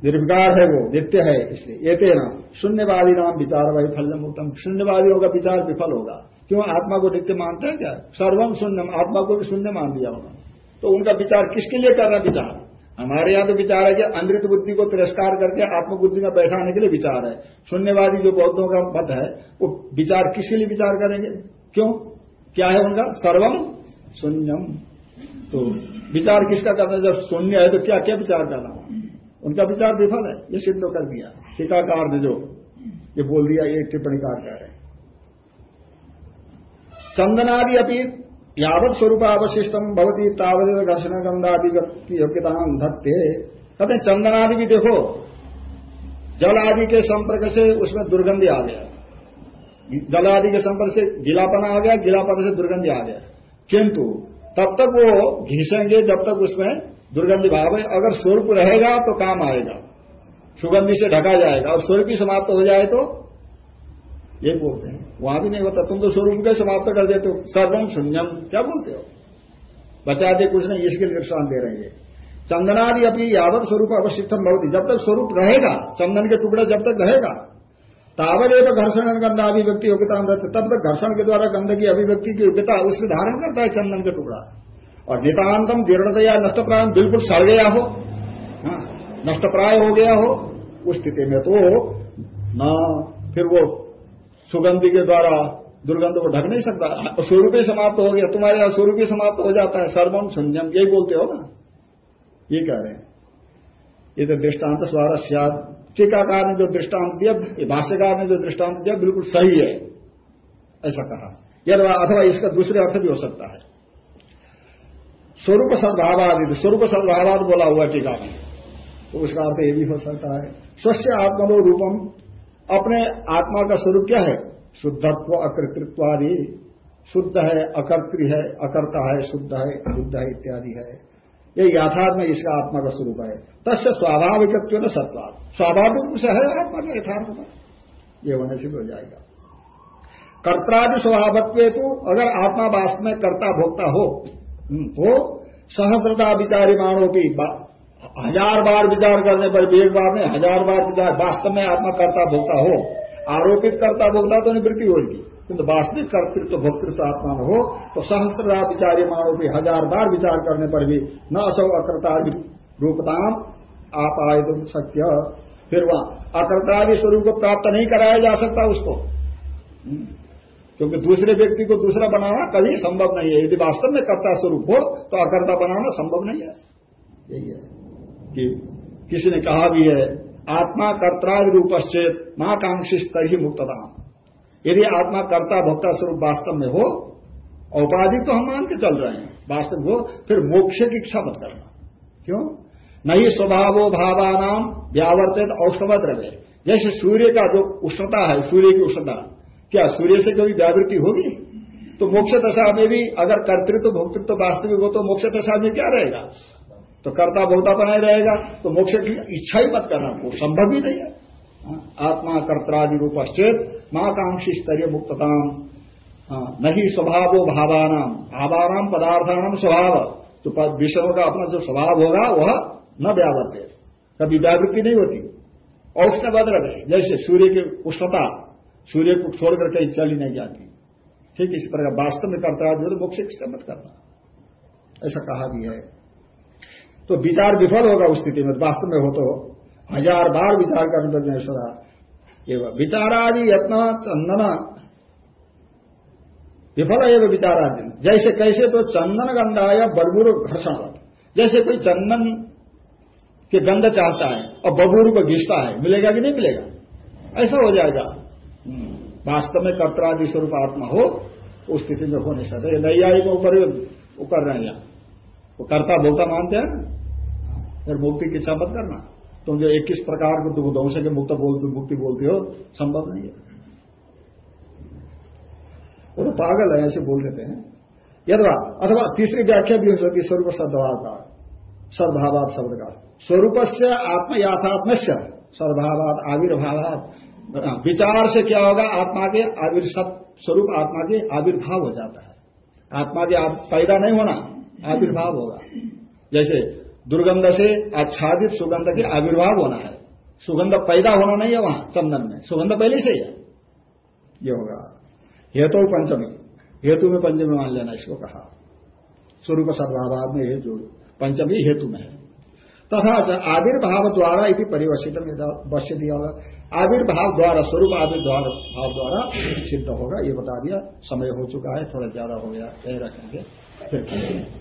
निर्विकार है वो नित्य है इसलिए। ये तेना शून्यवादी नाम विचार वही फल उत्तम। शून्यवादियों का विचार विफल होगा। क्यों? आत्मा को नित्य मानते हैं क्या? सर्वम शून्य आत्मा को भी शून्य मान दिया उन्होंने तो उनका विचार किसके लिए कर रहा विचार। हमारे यहाँ तो विचार है कि अंधित बुद्धि को तिरस्कार करके आत्मबुद्धि में बैठाने के लिए विचार है। शून्यवादी जो बौद्धों का मत है वो विचार किसके लिए विचार करेंगे? क्यों? क्या है उनका? सर्वम शून्यम। तो विचार किसका करना जब शून्य है तो क्या क्या विचार करना उनका विचार विफल है। ये सिद्ध कर दिया। टीकाकार ने जो ये बोल दिया, ये टिप्पणीकार कह रहे चंदनादि अपनी यावत स्वरूप अवशिष्टम भवती तावत घर्षण गंधादि योग्यता धत्ते। कहते चंदन आदि भी देखो जल आदि के संपर्क से उसमें दुर्गंधि आ गया। जल आदि के संपर्क से गिलापन आ गया, गिलापन से दुर्गंधि आ गया। किंतु तब तक वो घिसेंगे जब तक उसमें दुर्गंधि भाव है। अगर स्वरूप रहेगा तो काम आएगा। सुगंधि से ढका जाएगा। और स्वरूप ही समाप्त हो जाए तो ये बोलते हैं। वहाँ भी नहीं होता। तुम तो स्वरूप के समाप्त कर देते हो। सर्वम शून्यम क्या बोलते हो? बचा दे कुछ नहीं, इसके नुकसान दे रहे हैं चंदनादि अपनी यावत स्वरूप अवशिष्टम बहुत जब तक स्वरूप रहेगा, चंदन के टुकड़ा जब तक रहेगा एक घर्षण गंधा अभिव्यक्ति योग्यता तब तक घर्षण के द्वारा गंध की अभिव्यक्ति की योग्यता उसमें धारण करता है चंदन का टुकड़ा। और नितान्तम जीर्णतया नष्टप्राय बिल्कुल सड़ गया हो हाँ, नष्टप्राय हो गया हो उस स्थिति में तो न फिर वो सुगंधि के द्वारा दुर्गंध को ढक नहीं सकता। स्वरूप ही समाप्त हो गया। तुम्हारे यहाँ स्वरूप ही समाप्त हो जाता है। सर्वम शून्यम यही बोलते हो ना? ये कह रहे हैं। ये तो दृष्टांत स्वारस्याद टीकाकार ने जो दृष्टांत दिया भाष्यकार ने जो दृष्टांत दिया, बिल्कुल सही है। ऐसा कहा। यदि अथवा इसका दूसरे अर्थ भी हो सकता है। स्वरूप सद्भावाद स्वरूप सद्भावाद बोला हुआ टीका में। तो उसका अर्थ ये भी हो सकता है। स्वस्य आत्मनो रूपम, अपने आत्मा का स्वरूप क्या है? शुद्धत्व अकृतृत्वादि शुद्ध है, अकर्तृ है, अकर्ता है, शुद्ध है अशुद्ध है, इत्यादि है। ये यथार्थ में इसका आत्मा का स्वरूप है। तस्य स्वाभाविक न सत्वाद स्वाभाविक रूप से है आत्मा का यथार्थ में ये होने से भी हो जाएगा। कर्तादि स्वभावत्व तो अगर आत्मा वास्तव में कर्ता भोक्ता हो हम्म, तो सहस्रता विचारी मानो की हज़ार बार विचार करने पर भी एक बार में हज़ार बार विचार वास्तव में आत्मा कर्ता भोक्ता हो आरोपित करता भोगता तो निवृत्ति होगी। किंतु वास्तविक कर्तृत्व भोक्तृत्व आत्मा हो तो सहस्त्रता विचारी मानो भी हज़ार बार विचार करने पर भी न असौ अकर्ता रूपताम आप आए तुम सत्य। फिर वहाँ अकर्तादि स्वरूप को प्राप्त नहीं कराया जा सकता उसको। हम्म। क्योंकि दूसरे व्यक्ति को दूसरा बनाना कभी संभव नहीं है। यदि वास्तव में कर्ता स्वरूप हो तो अकर्ता बनाना संभव नहीं है। यही है कि किसी ने कहा भी है, आत्मा कर्तादि रूपश्चेत महाकांक्षी स्तर ही मुक्तता यदि आत्मा कर्ता भोक्ता स्वरूप वास्तव में हो औपाधिक तो हम मान के चल रहे हैं वास्तव हो फिर मोक्ष की इच्छा मत करना। क्यों? नहीं स्वभावो भावानाम व्यावर्तित औष्णवत रहे जैसे सूर्य का जो उष्णता है सूर्य की उष्णता क्या सूर्य से कभी व्यावृत्ति होगी? तो मोक्ष दशा में भी अगर कर्तृत्व भोक्तृत्व वास्तविक हो तो मोक्ष दशा में क्या रहेगा? तो कर्ता बहुता बनाए रहेगा। तो मोक्ष की इच्छा ही मत करना वो संभव ही नहीं हाँ, आत्मा कर्तादि रूपश्चेत महाकांक्षी स्तरीय मुक्तताम हाँ, नहीं स्वभाव भावानाम। भावानाम पदार्थानाम स्वभाव। तो विषयों का अपना जो स्वभाव होगा वह न व्यावृत है कभी व्यावृत्ति नहीं होती। औष्ण बदल है जैसे सूर्य की उष्णता सूर्य को छोड़कर कहीं चली नहीं जाती। ठीक इस प्रकार वास्तव में करता है तो मोक्ष की मत करना। ऐसा कहा भी है। तो विचार विफल होगा उस स्थिति में। वास्तव में हो तो हज़ार बार विचार करने पर नहीं सदा एवं विचारादि यत्न चंदन। विफल एवं विचारादि। जैसे कैसे तो चंदन गंधा या बरबुर घर्षण। जैसे कोई चंदन के गंध चाहता है और बबूर को घिसता है मिलेगा कि नहीं मिलेगा? ऐसा हो जाएगा। हम्म। वास्तव में कर्तरादि स्वरूप आत्मा हो उस स्थिति में हो नहीं सकता। को ऊपर वो कर रहे हैं। वो कर्ता बोलता मानते हैं फिर मुक्ति की इच्छा मत करना। तुम जो इक्कीस प्रकार के दुख दंश के मुक्त बोल, मुक्ति बोलते हो, संभव नहीं है। वो तो पागल है, ऐसे बोल देते हैं। यदवा, अथवा तीसरी व्याख्या भी हो सकती स्वरूप सद्भाव का। सद्भावाद शब्द का। स्वरूप से आत्म याथात्म से सद्भावाद, आविर्भावाद। विचार से क्या होगा? आत्मा के आविर स्वरूप आत्मा के आविर्भाव हो जाता है। आत्मा के पैदा नहीं होना, आविर्भाव होगा। जैसे दुर्गंध से आच्छादित सुगंध के आविर्भाव होना है। सुगंध पैदा होना नहीं है वहाँ, चंदन में। सुगंध पहले से ही है। ये होगा। हेतु पंचमी। हेतु में पंचमी मान लेना इसको कहा। स्वरूप सद्भाव में हेतु। पंचमी हेतु में है। तथा आविर्भाव द्वारा यदि परिवर्षित वश्य दिया होगा आविर्भाव द्वारा, स्वरूप आविर्भाव भाव द्वारा सिद्ध होगा। ये बता दिया। समय हो चुका है, थोड़ा ज़्यादा हो गया। यही रखेंगे। फिर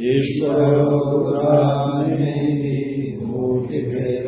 ईश्वर मूर्तिभेद